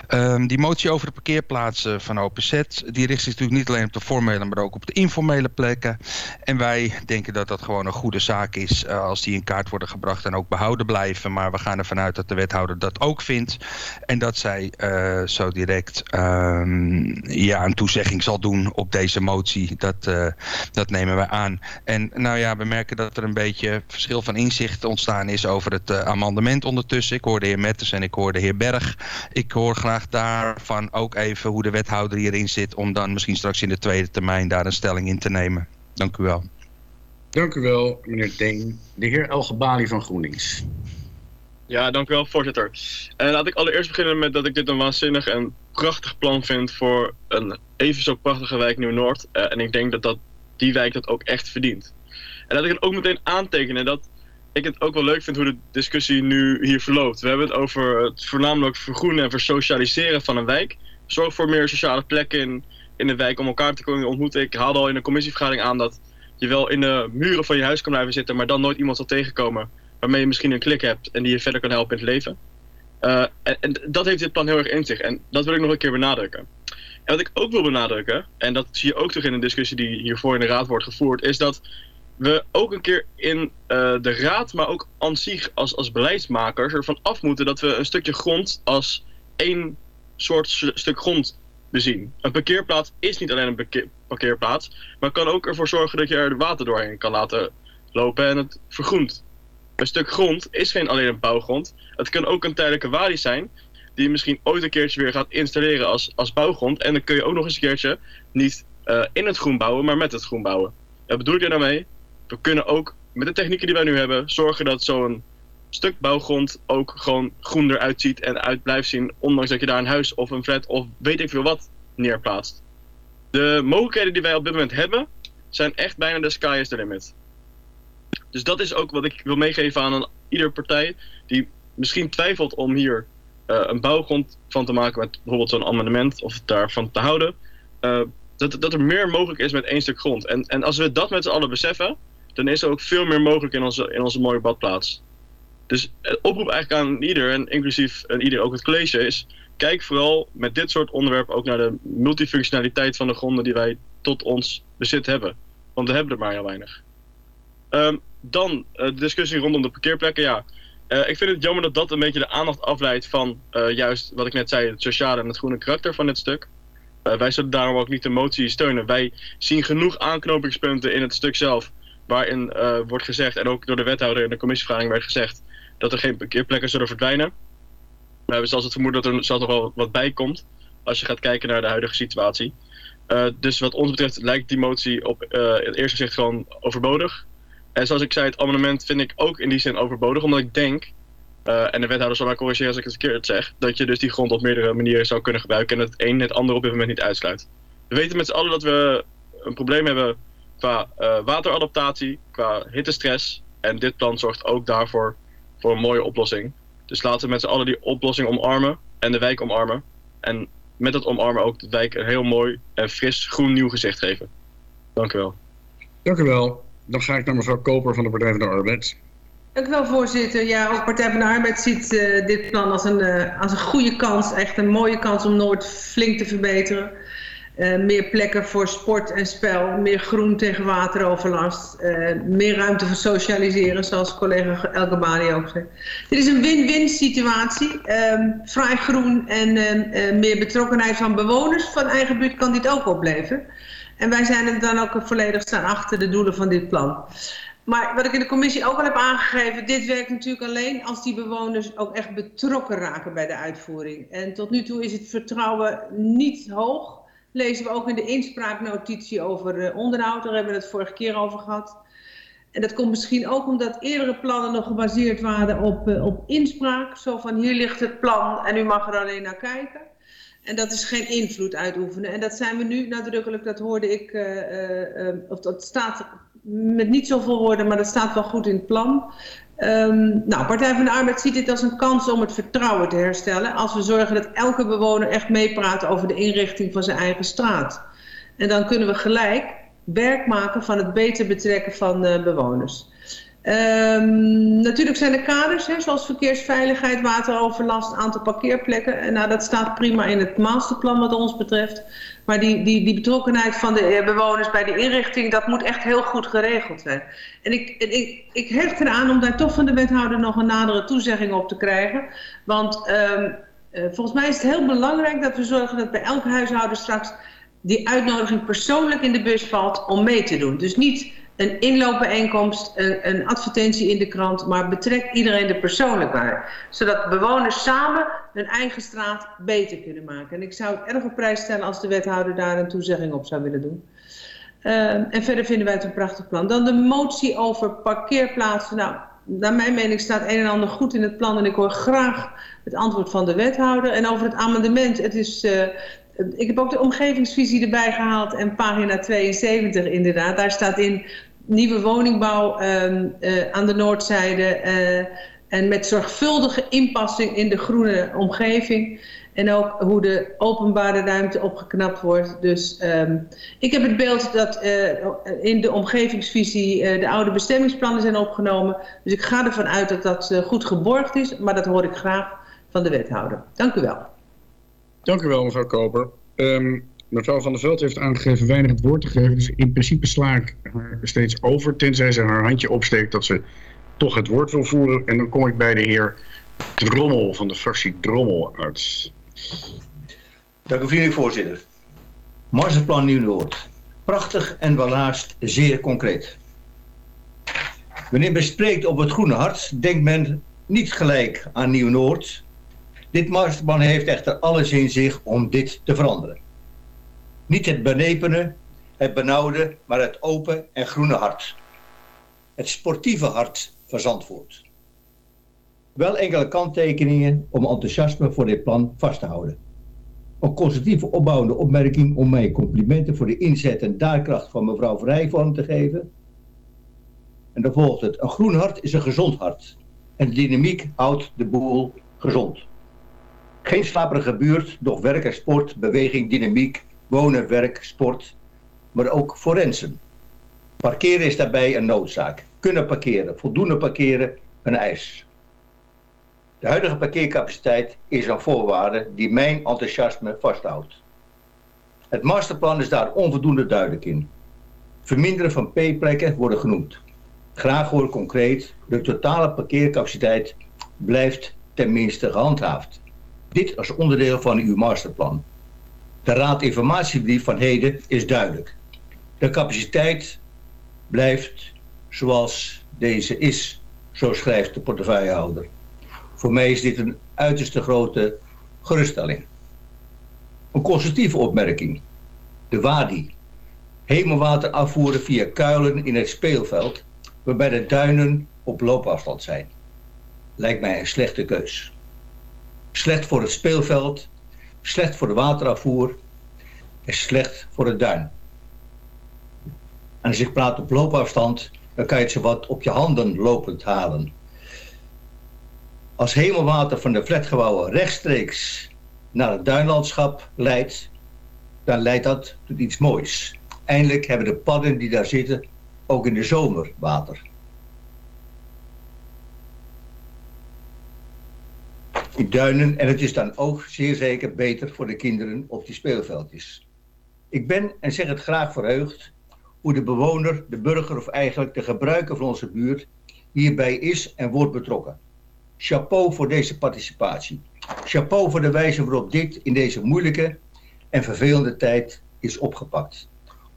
Speaker 6: Um, die motie over de parkeerplaatsen van OPZ, die richt zich natuurlijk niet alleen op de formele, maar ook op de informele plekken. En wij denken dat dat gewoon een goede zaak is uh, als die in kaart worden gebracht en ook behouden blijven. Maar we gaan ervan uit dat de wethouder dat ook vindt. En dat zij uh, zo direct um, ja, een toezegging zal doen op deze motie. Dat, dat nemen wij aan. En nou ja, we merken dat er een beetje verschil van inzicht ontstaan is over het uh, amendement ondertussen. Ik hoor de heer Metters en ik hoor de heer Berg. Ik hoor graag daarvan ook even hoe de wethouder hierin zit... om dan misschien straks in de tweede termijn daar een stelling in te nemen. Dank u wel.
Speaker 3: Dank u wel, meneer Deen. De heer Elgebali van GroenLinks.
Speaker 8: Ja, dank u wel, voorzitter. En laat ik allereerst beginnen met dat ik dit een waanzinnig en prachtig plan vind... voor een even zo prachtige wijk Nieuw-Noord. Uh, en ik denk dat, dat die wijk dat ook echt verdient. En dat ik het ook meteen aantekenen dat ik het ook wel leuk vind hoe de discussie nu hier verloopt. We hebben het over het voornamelijk vergroenen en versocialiseren van een wijk. Zorg voor meer sociale plekken in, in de wijk om elkaar te kunnen ontmoeten. Ik haalde al in de commissievergadering aan dat je wel in de muren van je huis kan blijven zitten, maar dan nooit iemand zal tegenkomen waarmee je misschien een klik hebt en die je verder kan helpen in het leven. Eh, en, en dat heeft dit plan heel erg in zich en dat wil ik nog een keer benadrukken. En wat ik ook wil benadrukken, en dat zie je ook terug in een discussie die hiervoor in de raad wordt gevoerd, is dat we ook een keer in eh, de raad, maar ook aan zich als, als beleidsmakers ervan af moeten dat we een stukje grond als één soort stuk grond bezien. Een parkeerplaats is niet alleen een parkeer- parkeerplaats, maar kan ook ervoor zorgen dat je er water doorheen kan laten lopen en het vergroent. Een stuk grond is geen alleen een bouwgrond. Het kan ook een tijdelijke walie zijn die je misschien ooit een keertje weer gaat installeren als, als bouwgrond. En dan kun je ook nog eens een keertje niet eh, in het groen bouwen, maar met het groen bouwen. Wat bedoel ik daar nou mee? We kunnen ook met de technieken die wij nu hebben zorgen dat zo'n stuk bouwgrond ook gewoon groen eruit ziet en uit blijft zien. Ondanks dat je daar een huis of een flat of weet ik veel wat neerplaatst. De mogelijkheden die wij op dit moment hebben zijn echt bijna de sky is the limit. Dus dat is ook wat ik wil meegeven aan een, ieder partij die misschien twijfelt om hier eh, een bouwgrond van te maken met bijvoorbeeld zo'n amendement of daarvan te houden. eh, dat, dat er meer mogelijk is met één stuk grond. En, en als we dat met z'n allen beseffen, dan is er ook veel meer mogelijk in onze, in onze mooie badplaats. Dus eh, oproep eigenlijk aan ieder, en inclusief en ieder ook het college, is kijk vooral met dit soort onderwerpen ook naar de multifunctionaliteit van de gronden die wij tot ons bezit hebben. Want we hebben er maar heel weinig. Ehm, dan eh, de discussie rondom de parkeerplekken. Ja, Eh, ik vind het jammer dat dat een beetje de aandacht afleidt van eh, juist wat ik net zei, het sociale en het groene karakter van dit stuk. Eh, wij zullen daarom ook niet de motie steunen. Wij zien genoeg aanknopingspunten in het stuk zelf, waarin eh, wordt gezegd, en ook door de wethouder in de commissievergadering werd gezegd, dat er geen parkeerplekken zullen verdwijnen. We hebben zelfs het vermoeden dat er zelfs nog wel wat bij komt, als je gaat kijken naar de huidige situatie. Eh, dus wat ons betreft lijkt die motie op eh, het eerste gezicht gewoon overbodig. En zoals ik zei, het amendement vind ik ook in die zin overbodig, omdat ik denk, en de wethouder zal mij corrigeren als ik het verkeerd zeg, dat je dus die grond op meerdere manieren zou kunnen gebruiken en dat het een het ander op dit moment niet uitsluit. We weten met z'n allen dat we een probleem hebben qua eh, wateradaptatie, qua hittestress. En dit plan zorgt ook daarvoor voor een mooie oplossing. Dus laten we met z'n allen die oplossing omarmen en de wijk omarmen. En met dat omarmen ook de wijk een heel mooi en fris groen nieuw gezicht geven. Dank u wel.
Speaker 3: Dank u wel. Dan ga ik naar mevrouw Koper van de Partij van de Arbeid.
Speaker 19: Dank u wel, voorzitter. Ja, ook Partij van de Arbeid ziet eh, dit plan als een, eh, als een goede kans. Echt een mooie kans om Noord flink te verbeteren. Eh, meer plekken voor sport en spel. Meer groen tegen wateroverlast. eh, meer ruimte voor socialiseren, zoals collega Elke Bali ook zei. Dit is een win-win situatie. Ehm vrij groen en ehm, eh, meer betrokkenheid van bewoners van eigen buurt kan dit ook opleveren. En wij zijn er dan ook volledig staan achter de doelen van dit plan. Maar wat ik in de commissie ook al heb aangegeven, dit werkt natuurlijk alleen als die bewoners ook echt betrokken raken bij de uitvoering. En tot nu toe is het vertrouwen niet hoog. Lezen we ook in de inspraaknotitie over eh, onderhoud, daar hebben we het vorige keer over gehad. En dat komt misschien ook omdat eerdere plannen nog gebaseerd waren op, eh, op inspraak. Zo van hier ligt het plan en u mag er alleen naar kijken. En dat is geen invloed uitoefenen. En dat zijn we nu nadrukkelijk, dat hoorde ik, eh, of dat staat met niet zoveel woorden, maar dat staat wel goed in het plan. Ehm, nou, Partij van de Arbeid ziet dit als een kans om het vertrouwen te herstellen. Als we zorgen dat elke bewoner echt meepraat over de inrichting van zijn eigen straat. En dan kunnen we gelijk werk maken van het beter betrekken van bewoners. Ehm, natuurlijk zijn er kaders, hè, zoals verkeersveiligheid, wateroverlast, aantal parkeerplekken. En nou, dat staat prima in het masterplan wat ons betreft. Maar die, die, die betrokkenheid van de eh, bewoners bij de inrichting, dat moet echt heel goed geregeld zijn. En ik, ik, ik hecht eraan om daar toch van de wethouder nog een nadere toezegging op te krijgen. Want eh, volgens mij is het heel belangrijk dat we zorgen dat bij elke huishouden straks die uitnodiging persoonlijk in de bus valt om mee te doen. Dus niet een inloopbijeenkomst, een, een advertentie in de krant, maar betrek iedereen er persoonlijk bij. Zodat bewoners samen hun eigen straat beter kunnen maken. En ik zou het erg op prijs stellen als de wethouder daar een toezegging op zou willen doen. Ehm, en verder vinden wij het een prachtig plan. Dan de motie over parkeerplaatsen. Nou, naar mijn mening staat een en ander goed in het plan. En ik hoor graag het antwoord van de wethouder. En over het amendement, het is... eh, ik heb ook de omgevingsvisie erbij gehaald en pagina 72 inderdaad. Daar staat in nieuwe woningbouw ehm, eh, aan de noordzijde eh, en met zorgvuldige inpassing in de groene omgeving. En ook hoe de openbare ruimte opgeknapt wordt. Dus ehm, ik heb het beeld dat eh, in de omgevingsvisie de oude bestemmingsplannen zijn opgenomen. Dus ik ga ervan uit dat dat goed geborgd is. Maar dat hoor ik graag van de wethouder. Dank u wel.
Speaker 3: Dank u wel, mevrouw Koper. Ehm, mevrouw Van der Veld heeft aangegeven weinig het woord te geven. Dus in principe sla ik haar steeds over. Tenzij ze haar handje opsteekt dat ze toch het woord wil voeren. En dan kom ik bij de heer Drommel van de fractie Drommel uit.
Speaker 11: Dank u vriendelijk voorzitter. Masterplan Nieuw-Noord. Prachtig en welhaast zeer concreet. Wanneer men spreekt op het groene hart, denkt men niet gelijk aan Nieuw-Noord. Dit masterplan heeft echter alles in zich om dit te veranderen. Niet het benepene, het benauwde, maar het open en groene hart. Het sportieve hart van Zandvoort. Wel enkele kanttekeningen om enthousiasme voor dit plan vast te houden. Een constructieve opbouwende opmerking om mij complimenten voor de inzet en daadkracht van mevrouw Vrij vorm te geven. En dan volgt het. Een groen hart is een gezond hart. En dynamiek houdt de boel gezond. Geen slaperige buurt, doch werk en sport, beweging, dynamiek, wonen, werk, sport, maar ook forensen. Parkeren is daarbij een noodzaak. Kunnen parkeren, voldoende parkeren, een eis. De huidige parkeercapaciteit is een voorwaarde die mijn enthousiasme vasthoudt. Het masterplan is daar onvoldoende duidelijk in. Verminderen van P-plekken worden genoemd. Graag hoor concreet, de totale parkeercapaciteit blijft tenminste gehandhaafd. Dit als onderdeel van uw masterplan. De raad informatiebrief van heden is duidelijk. De capaciteit blijft zoals deze is, zo schrijft de portefeuillehouder. Voor mij is dit een uiterste grote geruststelling. Een constructieve opmerking. De WADI. Hemelwater afvoeren via kuilen in het speelveld, waarbij de duinen op loopafstand zijn. Lijkt mij een slechte keus. Slecht voor het speelveld, slecht voor de waterafvoer en slecht voor de duin. En als ik praat op loopafstand, dan kan je het wat op je handen lopend halen. Als hemelwater van de flatgebouwen rechtstreeks naar het duinlandschap leidt, dan leidt dat tot iets moois. Eindelijk hebben de padden die daar zitten ook in de zomer water. Duinen en het is dan ook zeer zeker beter voor de kinderen op die speelveldjes. Ik ben, en zeg het graag verheugd, hoe de bewoner, de burger of eigenlijk de gebruiker van onze buurt hierbij is en wordt betrokken. Chapeau voor deze participatie. Chapeau voor de wijze waarop dit in deze moeilijke en vervelende tijd is opgepakt.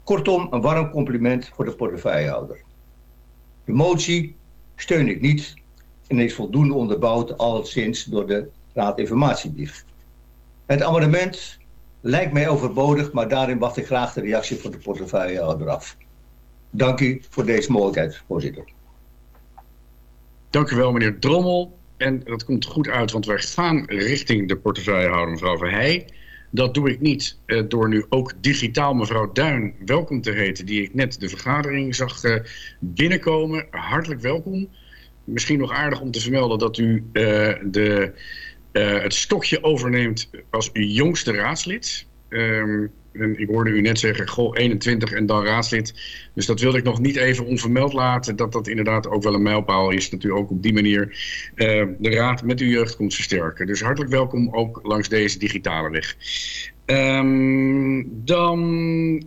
Speaker 11: Kortom, een warm compliment voor de portefeuillehouder. De motie steun ik niet en is voldoende onderbouwd al sinds door de Raad Informatiebrief. Het amendement lijkt mij overbodig, maar daarin wacht ik graag de reactie van de portefeuillehouder af. Dank u voor deze mogelijkheid, voorzitter.
Speaker 3: Dank u wel, meneer Drommel. En dat komt goed uit, want wij gaan richting de portefeuillehouder, mevrouw Verheij. Dat doe ik niet eh, door nu ook digitaal mevrouw Duin welkom te heten, die ik net de vergadering zag eh, binnenkomen. Hartelijk welkom. Misschien nog aardig om te vermelden dat u eh, de, eh, het stokje overneemt als uw jongste raadslid. Ehm, en ik hoorde u net zeggen, goh, 21 en dan raadslid. Dus dat wilde ik nog niet even onvermeld laten. Dat dat inderdaad ook wel een mijlpaal is. Dat u ook op die manier eh, de raad met uw jeugd komt versterken. Dus hartelijk welkom ook langs deze digitale weg. Ehm, dan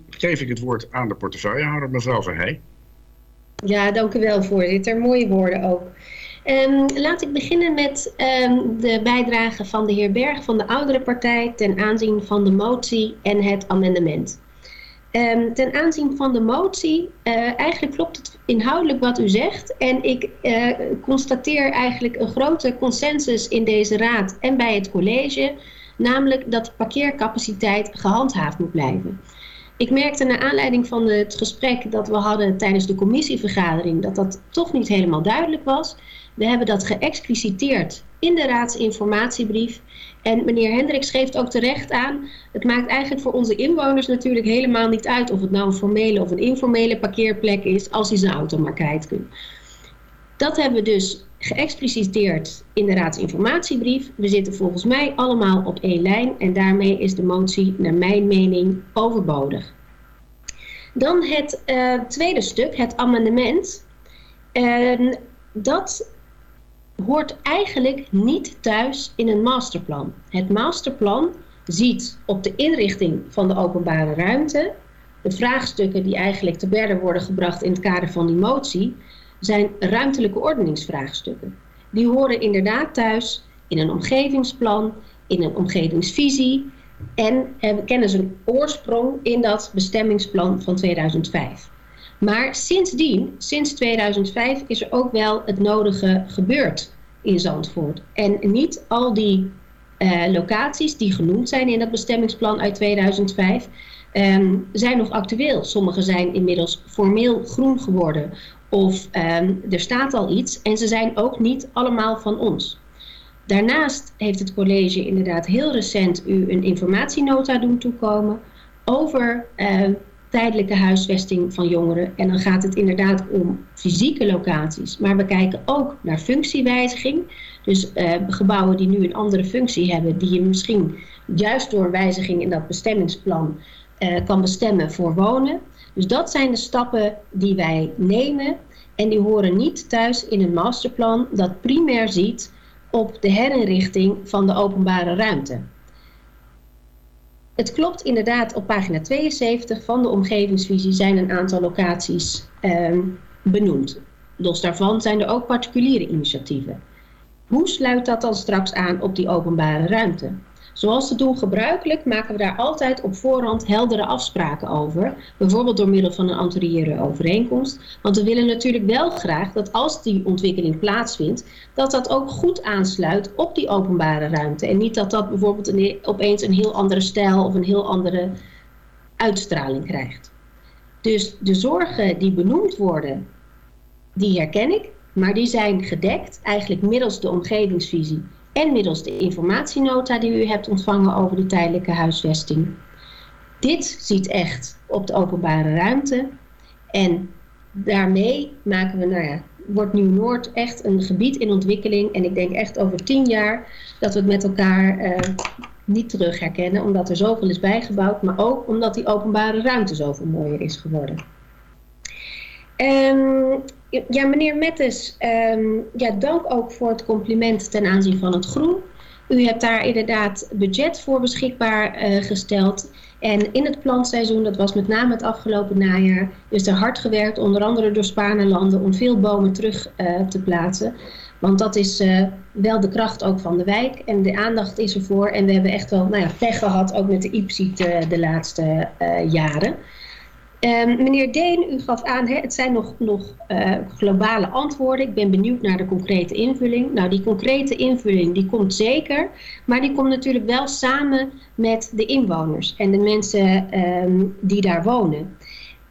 Speaker 3: geef ik het woord aan de portefeuillehouder, mevrouw Verheij.
Speaker 20: Ja, dank u wel, voorzitter. Mooie woorden ook. Ehm, laat ik beginnen met ehm, de bijdrage van de heer Berg van de oudere partij ten aanzien van de motie en het amendement. Ehm, ten aanzien van de motie, eh, eigenlijk klopt het inhoudelijk wat u zegt. En ik eh, constateer eigenlijk een grote consensus in deze raad en bij het college, namelijk dat parkeercapaciteit gehandhaafd moet blijven. Ik merkte naar aanleiding van het gesprek dat we hadden tijdens de commissievergadering dat dat toch niet helemaal duidelijk was. We hebben dat geëxpliciteerd in de raadsinformatiebrief. En meneer Hendricks geeft ook terecht aan, het maakt eigenlijk voor onze inwoners natuurlijk helemaal niet uit of het nou een formele of een informele parkeerplek is, als hij zijn auto maar kwijt. Dat hebben we dus geëxpliciteerd in de raadsinformatiebrief. We zitten volgens mij allemaal op één lijn en daarmee is de motie naar mijn mening overbodig. Dan het uh, tweede stuk, het amendement. Dat hoort eigenlijk niet thuis in een masterplan. Het masterplan ziet op de inrichting van de openbare ruimte de vraagstukken die eigenlijk te berden worden gebracht in het kader van die motie, zijn ruimtelijke ordeningsvraagstukken. Die horen inderdaad thuis in een omgevingsplan, in een omgevingsvisie en hebben, kennen zijn oorsprong in dat bestemmingsplan van 2005. Maar sindsdien, sinds 2005, is er ook wel het nodige gebeurd in Zandvoort. En niet al die uh, locaties die genoemd zijn in dat bestemmingsplan uit 2005 um, zijn nog actueel. Sommige zijn inmiddels formeel groen geworden of um, er staat al iets en ze zijn ook niet allemaal van ons. Daarnaast heeft het college inderdaad heel recent u een informatienota doen toekomen over uh, tijdelijke huisvesting van jongeren. En dan gaat het inderdaad om fysieke locaties. Maar we kijken ook naar functiewijziging. Dus uh, gebouwen die nu een andere functie hebben, die je misschien juist door wijziging in dat bestemmingsplan uh, kan bestemmen voor wonen. Dus dat zijn de stappen die wij nemen. En die horen niet thuis in een masterplan dat primair ziet op de herinrichting van de openbare ruimte. Het klopt inderdaad, op pagina 72 van de omgevingsvisie zijn een aantal locaties uh, benoemd. Los daarvan zijn er ook particuliere initiatieven. Hoe sluit dat dan straks aan op die openbare ruimte? Zoals te doen gebruikelijk maken we daar altijd op voorhand heldere afspraken over. Bijvoorbeeld door middel van een anterieure overeenkomst. Want we willen natuurlijk wel graag dat als die ontwikkeling plaatsvindt, dat dat ook goed aansluit op die openbare ruimte. En niet dat dat bijvoorbeeld een, opeens een heel andere stijl of een heel andere uitstraling krijgt. Dus de zorgen die benoemd worden, die herken ik. Maar die zijn gedekt eigenlijk middels de omgevingsvisie en middels de informatienota die u hebt ontvangen over de tijdelijke huisvesting. Dit ziet echt op de openbare ruimte en daarmee maken we, nou ja, wordt Nieuw-Noord echt een gebied in ontwikkeling. En ik denk echt over tien jaar dat we het met elkaar uh, niet terug herkennen, omdat er zoveel is bijgebouwd, maar ook omdat die openbare ruimte zoveel mooier is geworden. Um, ja, meneer Mettes, um, ja, dank ook voor het compliment ten aanzien van het groen. U hebt daar inderdaad budget voor beschikbaar uh, gesteld. En in het plantseizoen, dat was met name het afgelopen najaar, is er hard gewerkt, onder andere door Spaarnelanden, om veel bomen terug uh, te plaatsen. Want dat is uh, wel de kracht ook van de wijk en de aandacht is ervoor. En we hebben echt wel nou ja, pech gehad, ook met de IPSIT de laatste jaren. Um, meneer Deen, u gaf aan, hè, het zijn nog, nog uh, globale antwoorden. Ik ben benieuwd naar de concrete invulling. Nou, die concrete invulling die komt zeker, maar die komt natuurlijk wel samen met de inwoners en de mensen um, die daar wonen.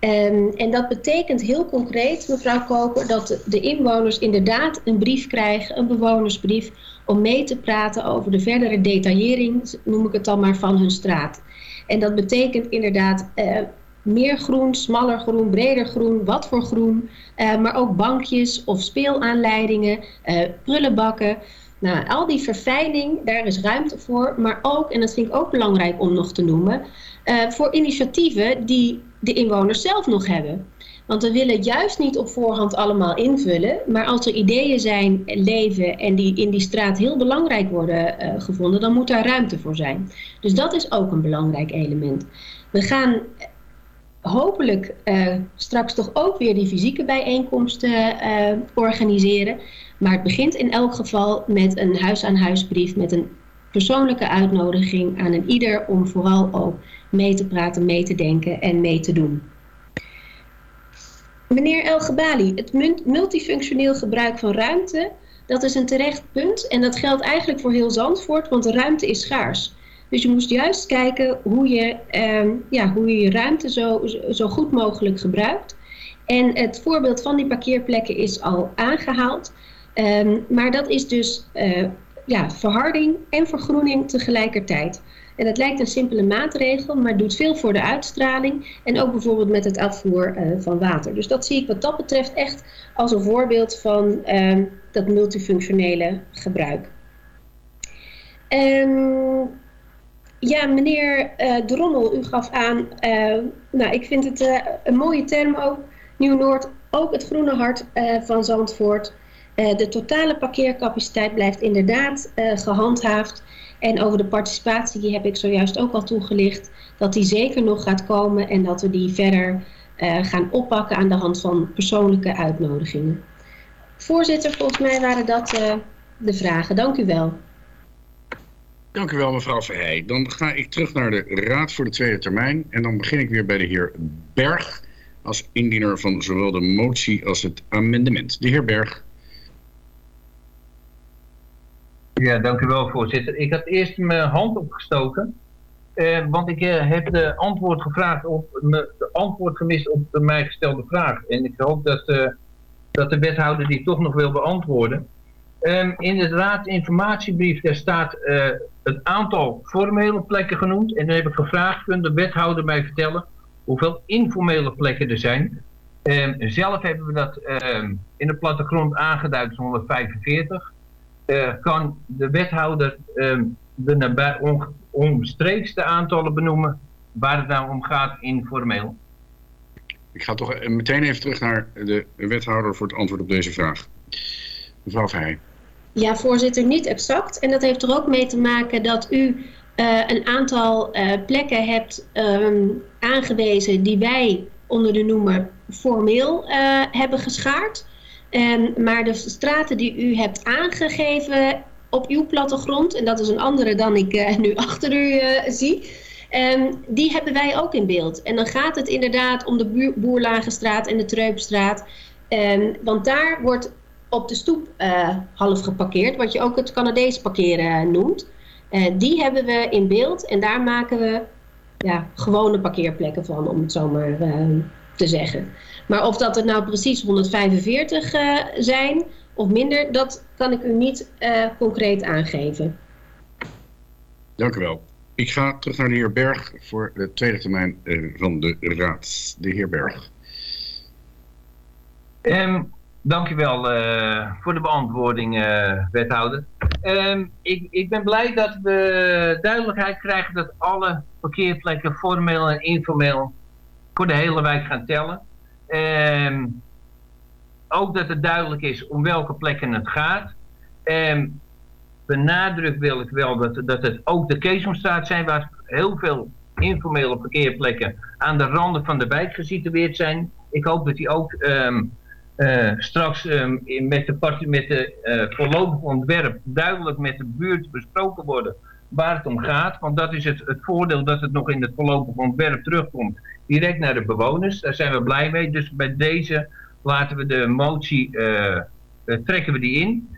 Speaker 20: Um, en dat betekent heel concreet, mevrouw Koper, dat de inwoners inderdaad een brief krijgen, een bewonersbrief, om mee te praten over de verdere detaillering, noem ik het dan maar, van hun straat. En dat betekent inderdaad uh, meer groen, smaller groen, breder groen, wat voor groen. Uh, maar ook bankjes of speelaanleidingen, uh, prullenbakken. Nou, al die verfijning, daar is ruimte voor. Maar ook, en dat vind ik ook belangrijk om nog te noemen, uh, voor initiatieven die de inwoners zelf nog hebben. Want we willen juist niet op voorhand allemaal invullen. Maar als er ideeën zijn, leven en die in die straat heel belangrijk worden gevonden, dan moet daar ruimte voor zijn. Dus dat is ook een belangrijk element. We gaan hopelijk uh, straks toch ook weer die fysieke bijeenkomsten uh, organiseren. Maar het begint in elk geval met een huis-aan-huisbrief met een persoonlijke uitnodiging aan een ieder om vooral ook mee te praten, mee te denken en mee te doen. Meneer El Gebali, het multifunctioneel gebruik van ruimte, dat is een terecht punt en dat geldt eigenlijk voor heel Zandvoort, want de ruimte is schaars. Dus je moest juist kijken hoe je eh, ja, hoe je, je ruimte zo, zo goed mogelijk gebruikt. En het voorbeeld van die parkeerplekken is al aangehaald. Um, maar dat is dus uh, ja, verharding en vergroening tegelijkertijd. En het lijkt een simpele maatregel, maar doet veel voor de uitstraling en ook bijvoorbeeld met het afvoer eh, van water. Dus dat zie ik wat dat betreft echt als een voorbeeld van ehm, dat multifunctionele gebruik. Ehm, ja, meneer eh Drommel, u gaf aan, eh, nou ik vind het eh, een mooie term ook, Nieuw-Noord, ook het groene hart van Zandvoort. De totale parkeercapaciteit blijft inderdaad eh, gehandhaafd. En over de participatie, die heb ik zojuist ook al toegelicht, dat die zeker nog gaat komen en dat we die verder gaan oppakken aan de hand van persoonlijke uitnodigingen. Voorzitter, volgens mij waren dat de vragen. Dank u wel.
Speaker 3: Dank u wel, mevrouw Verheij. Dan ga ik terug naar de Raad voor de tweede termijn. En dan begin ik weer bij de heer Berg als indiener van zowel de motie als het amendement. De heer Berg.
Speaker 4: Ja, dank u wel, voorzitter. Ik had eerst mijn hand opgestoken, eh, want ik eh, heb de antwoord gevraagd op, me, de antwoord gemist op de mij gestelde vraag. En ik hoop dat, eh, dat de wethouder die toch nog wil beantwoorden. Ehm, in de raadsinformatiebrief daar staat het aantal formele plekken genoemd. En dan heb ik gevraagd, kunt de wethouder mij vertellen hoeveel informele plekken er zijn? Ehm, zelf hebben we dat ehm, in de plattegrond aangeduid, 145. Eh, kan de wethouder ehm, de nabij on, aantallen benoemen waar het nou om gaat informeel?
Speaker 3: Ik ga toch eh, meteen even terug naar de wethouder voor het antwoord op deze vraag. Mevrouw Verheij.
Speaker 20: Ja, voorzitter, niet exact. En dat heeft er ook mee te maken dat u eh, een aantal eh, plekken hebt ehm, aangewezen die wij onder de noemer formeel eh, hebben geschaard. Maar de straten die u hebt aangegeven op uw plattegrond, en dat is een andere dan ik nu (laughs) achter u zie, ehm, die hebben wij ook in beeld. En dan gaat het inderdaad om de Boerlagenstraat en de Treupstraat. Ehm, want daar wordt op de stoep eh, half geparkeerd, wat je ook het Canadees parkeren noemt. Eh, die hebben we in beeld en daar maken we ja, gewone parkeerplekken van, om het zo maar eh, te zeggen. Maar of dat er nou precies 145 eh, zijn of minder, dat kan ik u niet eh, concreet aangeven.
Speaker 3: Dank u wel. Ik ga terug naar de heer Berg voor de tweede termijn eh, van de Raad. De heer Berg.
Speaker 4: Ehm dank u wel eh, voor de beantwoording, eh, wethouder. Ehm, ik, ik ben blij dat we duidelijkheid krijgen dat alle parkeerplekken formeel en informeel voor de hele wijk gaan tellen. Ehm, ook dat het duidelijk is om welke plekken het gaat. Ehm, benadrukt wil ik wel dat, dat het ook de Keesomstraat zijn waar heel veel informele parkeerplekken aan de randen van de wijk gesitueerd zijn. Ik hoop dat die ook eh, straks ehm, met de, part- met de eh, voorlopig ontwerp duidelijk met de buurt besproken worden waar het om gaat. Want dat is het, het voordeel dat het nog in het voorlopig ontwerp terugkomt. Direct naar de bewoners. Daar zijn we blij mee. Dus bij deze laten we de motie, eh, trekken we die in.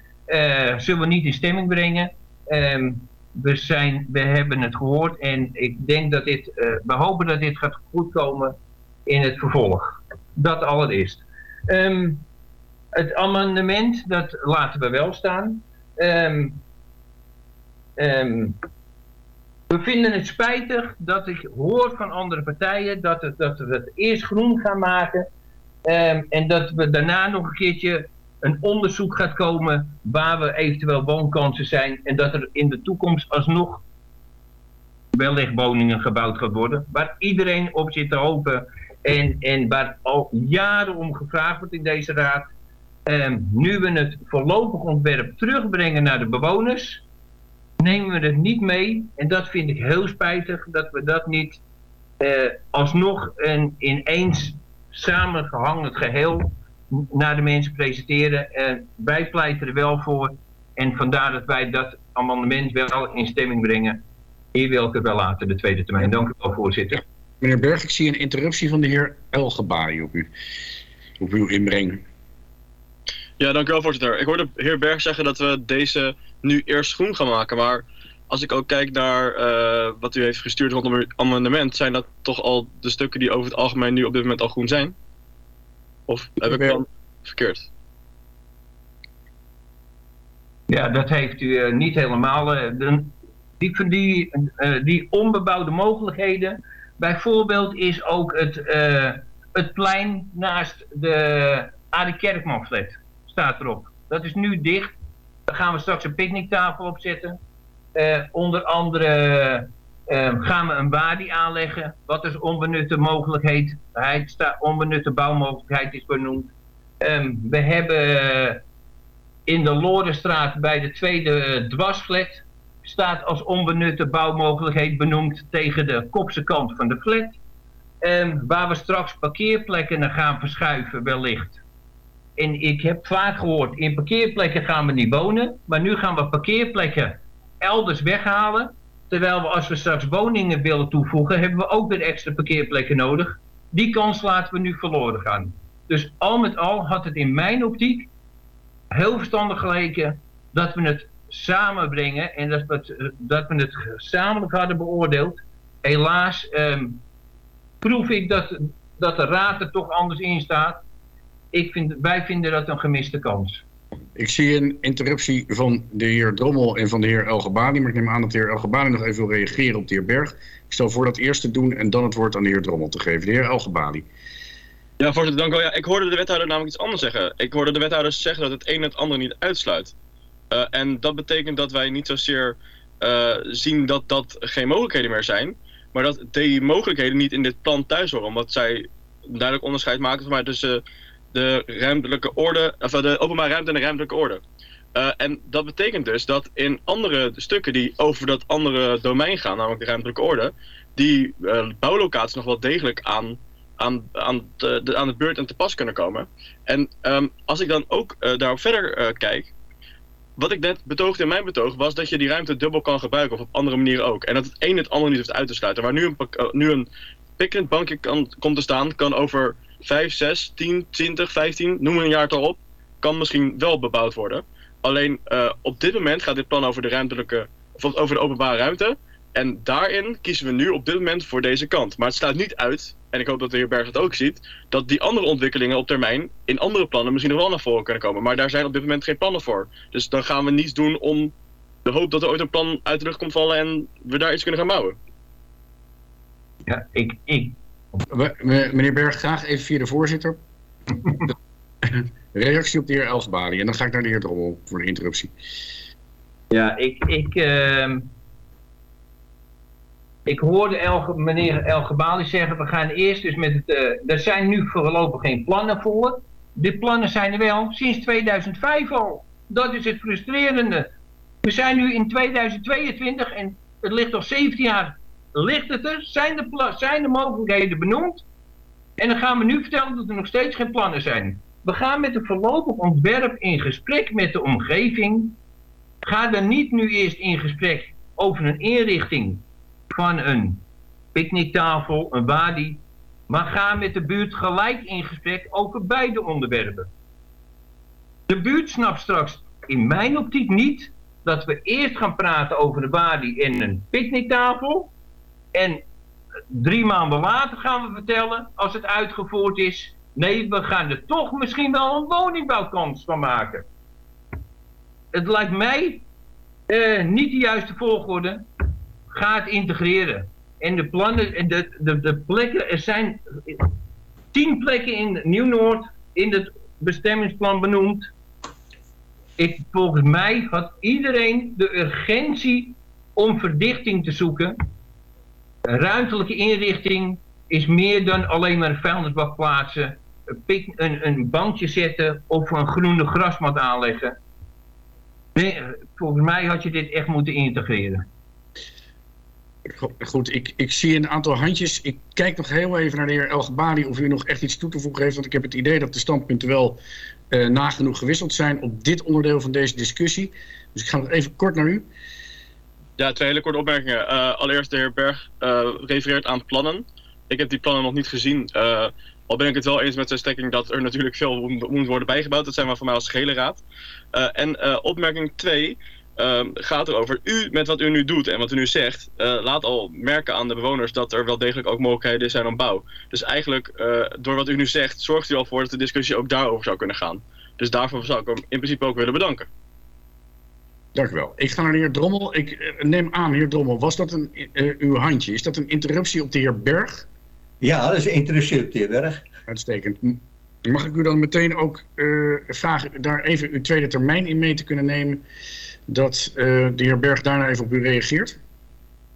Speaker 4: Zullen we niet in stemming brengen. Ehm, we, zijn, we hebben het gehoord en ik denk dat dit, we hopen dat dit gaat goedkomen in het vervolg. Dat allereerst. Ehm, het amendement, dat laten we wel staan. Ehm, ehm, we vinden het spijtig dat ik hoor van andere partijen dat, het, dat we het eerst groen gaan maken. en dat we daarna nog een keertje een onderzoek gaat komen waar we eventueel woonkansen zijn. En dat er in de toekomst alsnog wellicht woningen gebouwd gaat worden. Waar iedereen op zit te hopen. En, en waar al jaren om gevraagd wordt in deze raad. Ehm, nu we het voorlopig ontwerp terugbrengen naar de bewoners. Nemen we het niet mee. En dat vind ik heel spijtig. Dat we dat niet eh, alsnog een ineens samengehangen geheel naar de mensen presenteren. En wij pleiten er wel voor. En vandaar dat wij dat amendement wel in stemming brengen. Hier wil ik het wel laten, de tweede termijn. Dank u wel, voorzitter.
Speaker 3: Meneer Berg, ik zie een interruptie van de heer Elgebari op, u, op uw inbreng.
Speaker 8: Ja, dank u wel, voorzitter. Ik hoorde de heer Berg zeggen dat we deze nu eerst groen gaan maken. Maar als ik ook kijk naar eh, wat u heeft gestuurd rondom uw amendement, zijn dat toch al de stukken die over het algemeen nu op dit moment al groen zijn? Of heb ik dan verkeerd?
Speaker 4: Ja, dat heeft u eh, niet helemaal. eh, de- Die, die, eh, die onbebouwde mogelijkheden. Bijvoorbeeld is ook het, eh, het plein naast de Arie Kerkmanflat staat erop. Dat is nu dicht. Daar gaan we straks een picknicktafel op zetten. Eh, onder andere eh, gaan we een wadi aanleggen. Wat is onbenutte mogelijkheid? Hij staat, onbenutte bouwmogelijkheid is benoemd. Ehm, we hebben in de Lorenstraat bij de tweede dwarsflat staat als onbenutte bouwmogelijkheid benoemd tegen de kopse kant van de flat. Waar we straks parkeerplekken gaan verschuiven wellicht. En ik heb vaak gehoord, in parkeerplekken gaan we niet wonen. Maar nu gaan we parkeerplekken elders weghalen. Terwijl we als we straks woningen willen toevoegen, hebben we ook weer extra parkeerplekken nodig. Die kans laten we nu verloren gaan. Dus al met al had het in mijn optiek heel verstandig geleken dat we het samenbrengen en dat we het, dat we het gezamenlijk hadden beoordeeld. Helaas ehm, proef ik dat, dat de raad er toch anders in staat. Ik vind, wij vinden dat een gemiste kans.
Speaker 3: Ik zie een interruptie van de heer Drommel en van de heer Elgebani. Maar ik neem aan dat de heer Elgebani nog even wil reageren op de heer Berg. Ik stel voor dat eerst te doen en dan het woord aan de heer Drommel te geven. De heer Elgebani.
Speaker 8: Ja, voorzitter, dank u wel. Ja, ik hoorde de wethouder namelijk iets anders zeggen. Ik hoorde de wethouder zeggen dat het een het ander niet uitsluit. Uh, en dat betekent dat wij niet zozeer uh, zien dat dat geen mogelijkheden meer zijn. Maar dat die mogelijkheden niet in dit plan thuis horen. Omdat zij een duidelijk onderscheid maken maar tussen de ruimtelijke orde, of de openbare ruimte en de ruimtelijke orde. En dat betekent dus dat in andere stukken die over dat andere domein gaan, namelijk de ruimtelijke orde, die uh, bouwlocaties nog wel degelijk aan, aan, aan, de, aan de beurt en te pas kunnen komen. En um, als ik dan ook daarop verder kijk, wat ik net betoogde in mijn betoog was dat je die ruimte dubbel kan gebruiken of op andere manieren ook. En dat het een het ander niet hoeft uit te sluiten. Waar nu een, nu een picknickbankje kan, komt te staan, kan over 5, 6, 10, 20, 15, noem een jaartal op, kan misschien wel bebouwd worden. Alleen uh, op dit moment gaat dit plan over de ruimtelijke, of over de openbare ruimte. En daarin kiezen we nu op dit moment voor deze kant. Maar het sluit niet uit, en ik hoop dat de heer Berg het ook ziet, dat die andere ontwikkelingen op termijn in andere plannen misschien nog wel naar voren kunnen komen. Maar daar zijn op dit moment geen plannen voor. Dus dan gaan we niets doen om de hoop dat er ooit een plan uit de lucht komt vallen en we daar iets kunnen gaan bouwen.
Speaker 4: Ja, ik, ik
Speaker 3: Meneer Berg, graag even via de voorzitter. Reactie op de heer Elsbali. En dan ga ik naar de heer Drommel voor de interruptie.
Speaker 4: Ja, ik, ik, uh, ik hoorde El, meneer Elgebali zeggen, we gaan eerst dus met het... Uh, er zijn nu voorlopig geen plannen voor. Die plannen zijn er wel sinds 2005 al. Dat is het frustrerende. We zijn nu in 2022 en het ligt al 17 jaar ligt het er? Zijn de, zijn de mogelijkheden benoemd? En dan gaan we nu vertellen dat er nog steeds geen plannen zijn. We gaan met een voorlopig ontwerp in gesprek met de omgeving. Ga er niet nu eerst in gesprek over een inrichting van een picknicktafel, een wadi. Maar ga met de buurt gelijk in gesprek over beide onderwerpen. De buurt snapt straks in mijn optiek niet dat we eerst gaan praten over een wadi en een picknicktafel. En drie maanden later gaan we vertellen, als het uitgevoerd is... nee, we gaan er toch misschien wel een woningbouwkans van maken. Het lijkt mij eh, niet de juiste volgorde. Ga het integreren. En de plannen, en de, de, de plekken, er zijn tien plekken in Nieuw-Noord in het bestemmingsplan benoemd. Ik, volgens mij had iedereen de urgentie om verdichting te zoeken ruimtelijke inrichting is meer dan alleen maar vuilnisbak plaatsen, een, een, een zetten of een groene grasmat aanleggen. Nee, volgens mij had je dit echt moeten integreren.
Speaker 3: Goed, ik, ik zie een aantal handjes. Ik kijk nog heel even naar de heer Elgebali of u nog echt iets toe te voegen heeft. Want ik heb het idee dat de standpunten wel uh, nagenoeg gewisseld zijn op dit onderdeel van deze discussie. Dus ik ga nog even kort naar u.
Speaker 8: Ja, twee hele korte opmerkingen. Uh, allereerst de heer Berg uh, refereert aan plannen. Ik heb die plannen nog niet gezien. Al ben ik het wel eens met zijn stekking dat er natuurlijk veel moet worden bijgebouwd. Dat zijn we voor mij als gehele raad. en opmerking 2 gaat erover. U, met wat u nu doet en wat u nu zegt, laat al merken aan de bewoners dat er wel degelijk ook mogelijkheden zijn om bouw. Dus eigenlijk, door wat u nu zegt, zorgt u al voor dat de discussie ook daarover zou kunnen gaan. Dus daarvoor zou ik hem in principe ook willen bedanken.
Speaker 3: Dank u wel. Ik ga naar de heer Drommel. Ik eh, neem aan, heer Drommel, was dat een, eh, uw handje? Is dat een interruptie op de heer Berg?
Speaker 11: Ja, dat is een interruptie op de heer Berg.
Speaker 3: Uitstekend. Mag ik u dan meteen ook eh, vragen daar even uw tweede termijn in mee te kunnen nemen? Dat eh, de heer Berg daarna even op u reageert?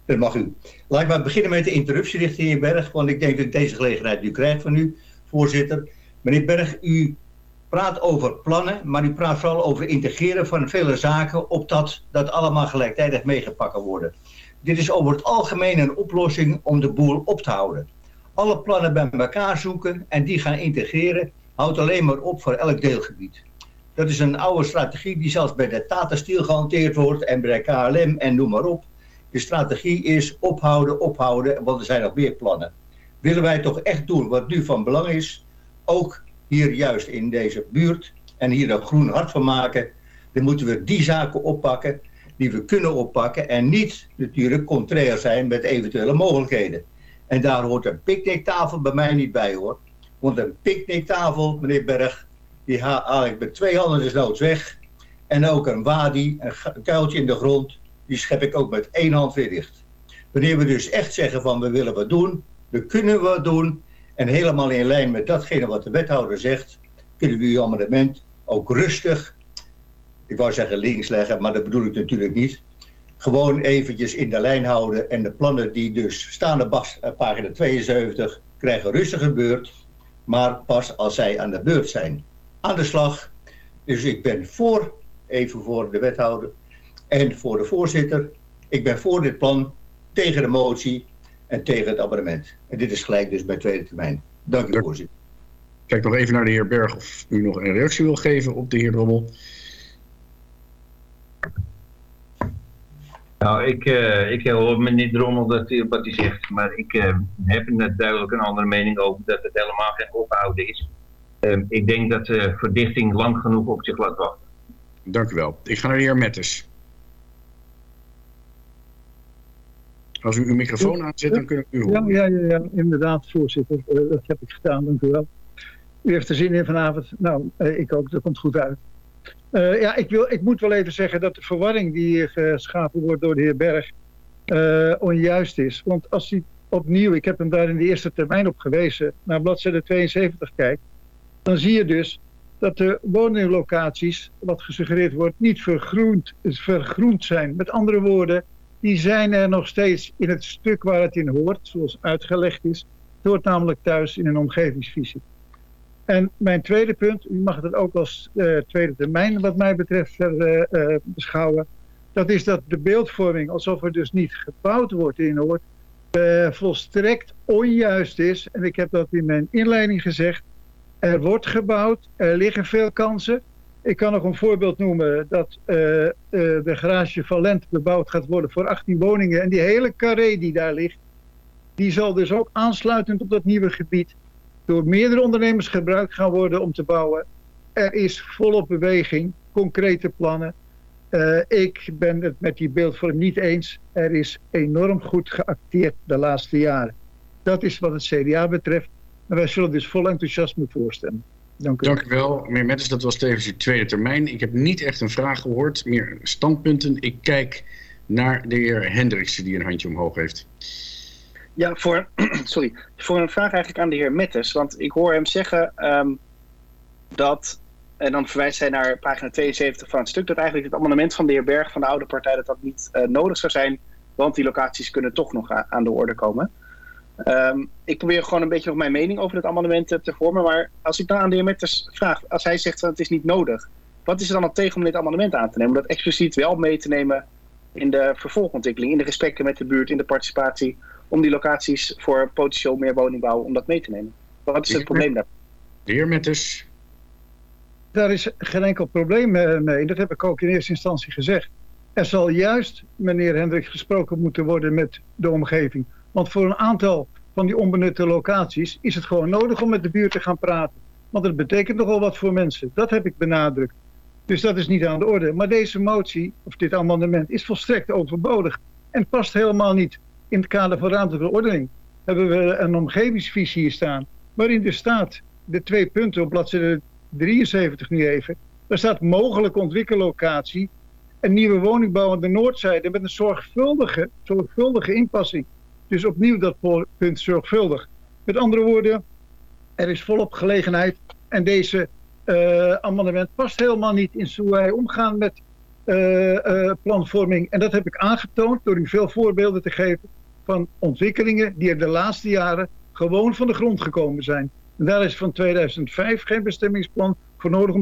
Speaker 11: Dat mag u. Laat ik maar beginnen met de interruptie richting de heer Berg, want ik denk dat ik deze gelegenheid nu krijg van u, voorzitter. Meneer Berg, u praat over plannen, maar u praat vooral over integreren van vele zaken, opdat dat allemaal gelijktijdig meegepakt worden. Dit is over het algemeen een oplossing om de boel op te houden. Alle plannen bij elkaar zoeken en die gaan integreren, houdt alleen maar op voor elk deelgebied. Dat is een oude strategie die zelfs bij de Tata Steel gehanteerd wordt en bij KLM en noem maar op. De strategie is ophouden, ophouden, want er zijn nog meer plannen. Willen wij toch echt doen wat nu van belang is, ook hier juist in deze buurt en hier een groen hart van maken, dan moeten we die zaken oppakken die we kunnen oppakken en niet natuurlijk contrair zijn met eventuele mogelijkheden. En daar hoort een picknicktafel bij mij niet bij hoor. Want een picknicktafel, meneer Berg, die ha- haal ik met twee handen desnoods weg. En ook een wadi, een kuiltje in de grond, die schep ik ook met één hand weer dicht. Wanneer we dus echt zeggen van we willen wat doen, dan kunnen we wat doen. En helemaal in lijn met datgene wat de wethouder zegt, kunnen we uw amendement ook rustig, ik wou zeggen links leggen, maar dat bedoel ik natuurlijk niet. Gewoon eventjes in de lijn houden en de plannen die dus staan op eh, pagina 72 krijgen rustig een beurt, maar pas als zij aan de beurt zijn. Aan de slag. Dus ik ben voor, even voor de wethouder en voor de voorzitter. Ik ben voor dit plan, tegen de motie en tegen het abonnement. En dit is gelijk dus bij tweede termijn. Dank u voorzitter.
Speaker 3: Kijk nog even naar de heer Berg of u nog een reactie wil geven op de heer Drommel.
Speaker 4: Nou, ik, eh, ik hoor meneer Drommel dat, hij- wat hij zegt, maar ik eh, heb net duidelijk een andere mening over dat het helemaal geen ophouden is. Ehm, ik denk dat de verdichting lang genoeg op zich laat wachten.
Speaker 3: Dank u wel. Ik ga naar de heer Mettes. Als u uw microfoon aanzet, dan kunnen we u
Speaker 16: Ja,
Speaker 3: horen.
Speaker 16: ja, ja, ja, inderdaad, voorzitter. Eh, dat heb ik gedaan, dank u wel. U heeft er zin in vanavond. Nou, eh, ik ook, dat komt goed uit. Eh, ja, ik, wil, ik moet wel even zeggen dat de verwarring die hier geschapen wordt door de heer Berg eh, onjuist is. Want als hij opnieuw, ik heb hem daar in de eerste termijn op gewezen, naar bladzijde 72 kijkt, dan zie je dus dat de woninglocaties, wat gesuggereerd wordt, niet vergroend, vergroend zijn. Met andere woorden, die zijn er nog steeds in het stuk waar het in hoort, zoals uitgelegd is. Het hoort namelijk thuis in een omgevingsvisie. En mijn tweede punt, u mag het ook als eh, tweede termijn wat mij betreft verder eh, beschouwen. Dat is dat de beeldvorming, alsof er dus niet gebouwd wordt in Noord, eh, volstrekt onjuist is. En ik heb dat in mijn inleiding gezegd. Er wordt gebouwd, er liggen veel kansen. Ik kan nog een voorbeeld noemen dat eh, eh, de garage van Lent bebouwd gaat worden voor 18 woningen. En die hele carré die daar ligt, die zal dus ook aansluitend op dat nieuwe gebied door meerdere ondernemers gebruikt gaan worden om te bouwen. Er is volop beweging, concrete plannen. Eh, ik ben het met die beeldvorm niet eens. Er is enorm goed geacteerd de laatste jaren. Dat is wat het CDA betreft. En wij zullen dus vol enthousiasme voorstemmen. Dank u.
Speaker 3: Dank u wel, meneer Mettes. Dat was tevens uw tweede termijn. Ik heb niet echt een vraag gehoord, meer standpunten. Ik kijk naar de heer Hendriksen die een handje omhoog heeft.
Speaker 10: Ja, voor, (clears throat) sorry, voor een vraag eigenlijk aan de heer Mettes. Want ik hoor hem zeggen ehm, dat, en dan verwijst hij naar pagina 72 van het stuk, dat eigenlijk het amendement van de heer Berg van de oude partij dat dat niet eh, nodig zou zijn, want die locaties kunnen toch nog aan de orde komen. Ehm, ik probeer gewoon een beetje nog mijn mening over het amendement eh, te vormen, maar als ik dan aan de heer Mettes vraag, als hij zegt dat het is niet nodig, wat is er dan al tegen om dit amendement aan te nemen? Om dat expliciet wel mee te nemen in de vervolgontwikkeling, in de gesprekken met de buurt, in de participatie, om die locaties voor potentieel meer woningbouw, om dat mee te nemen. Wat is het probleem daar?
Speaker 3: De heer Mettes.
Speaker 16: Daar is geen enkel probleem eh, mee. Dat heb ik ook in eerste instantie gezegd. Er zal juist, meneer Hendrik, gesproken moeten worden met de omgeving. Want voor een aantal van die onbenutte locaties is het gewoon nodig om met de buurt te gaan praten. Want het betekent nogal wat voor mensen. Dat heb ik benadrukt. Dus dat is niet aan de orde. Maar deze motie, of dit amendement, is volstrekt overbodig. En past helemaal niet in het kader van ruimtelijke. Hebben we een omgevingsvisie hier staan. Waarin er staat, de twee punten op bladzijde 73 nu even. Daar staat mogelijke ontwikkellocatie een nieuwe woningbouw aan de noordzijde met een zorgvuldige, zorgvuldige inpassing. Dus opnieuw dat punt zorgvuldig. Met andere woorden, er is volop gelegenheid en deze eh, amendement past helemaal niet in hoe wij omgaan met eh, eh, planvorming. En dat heb ik aangetoond door u veel voorbeelden te geven van ontwikkelingen die er de laatste jaren gewoon van de grond gekomen zijn. En daar is van 2005 geen bestemmingsplan voor nodig om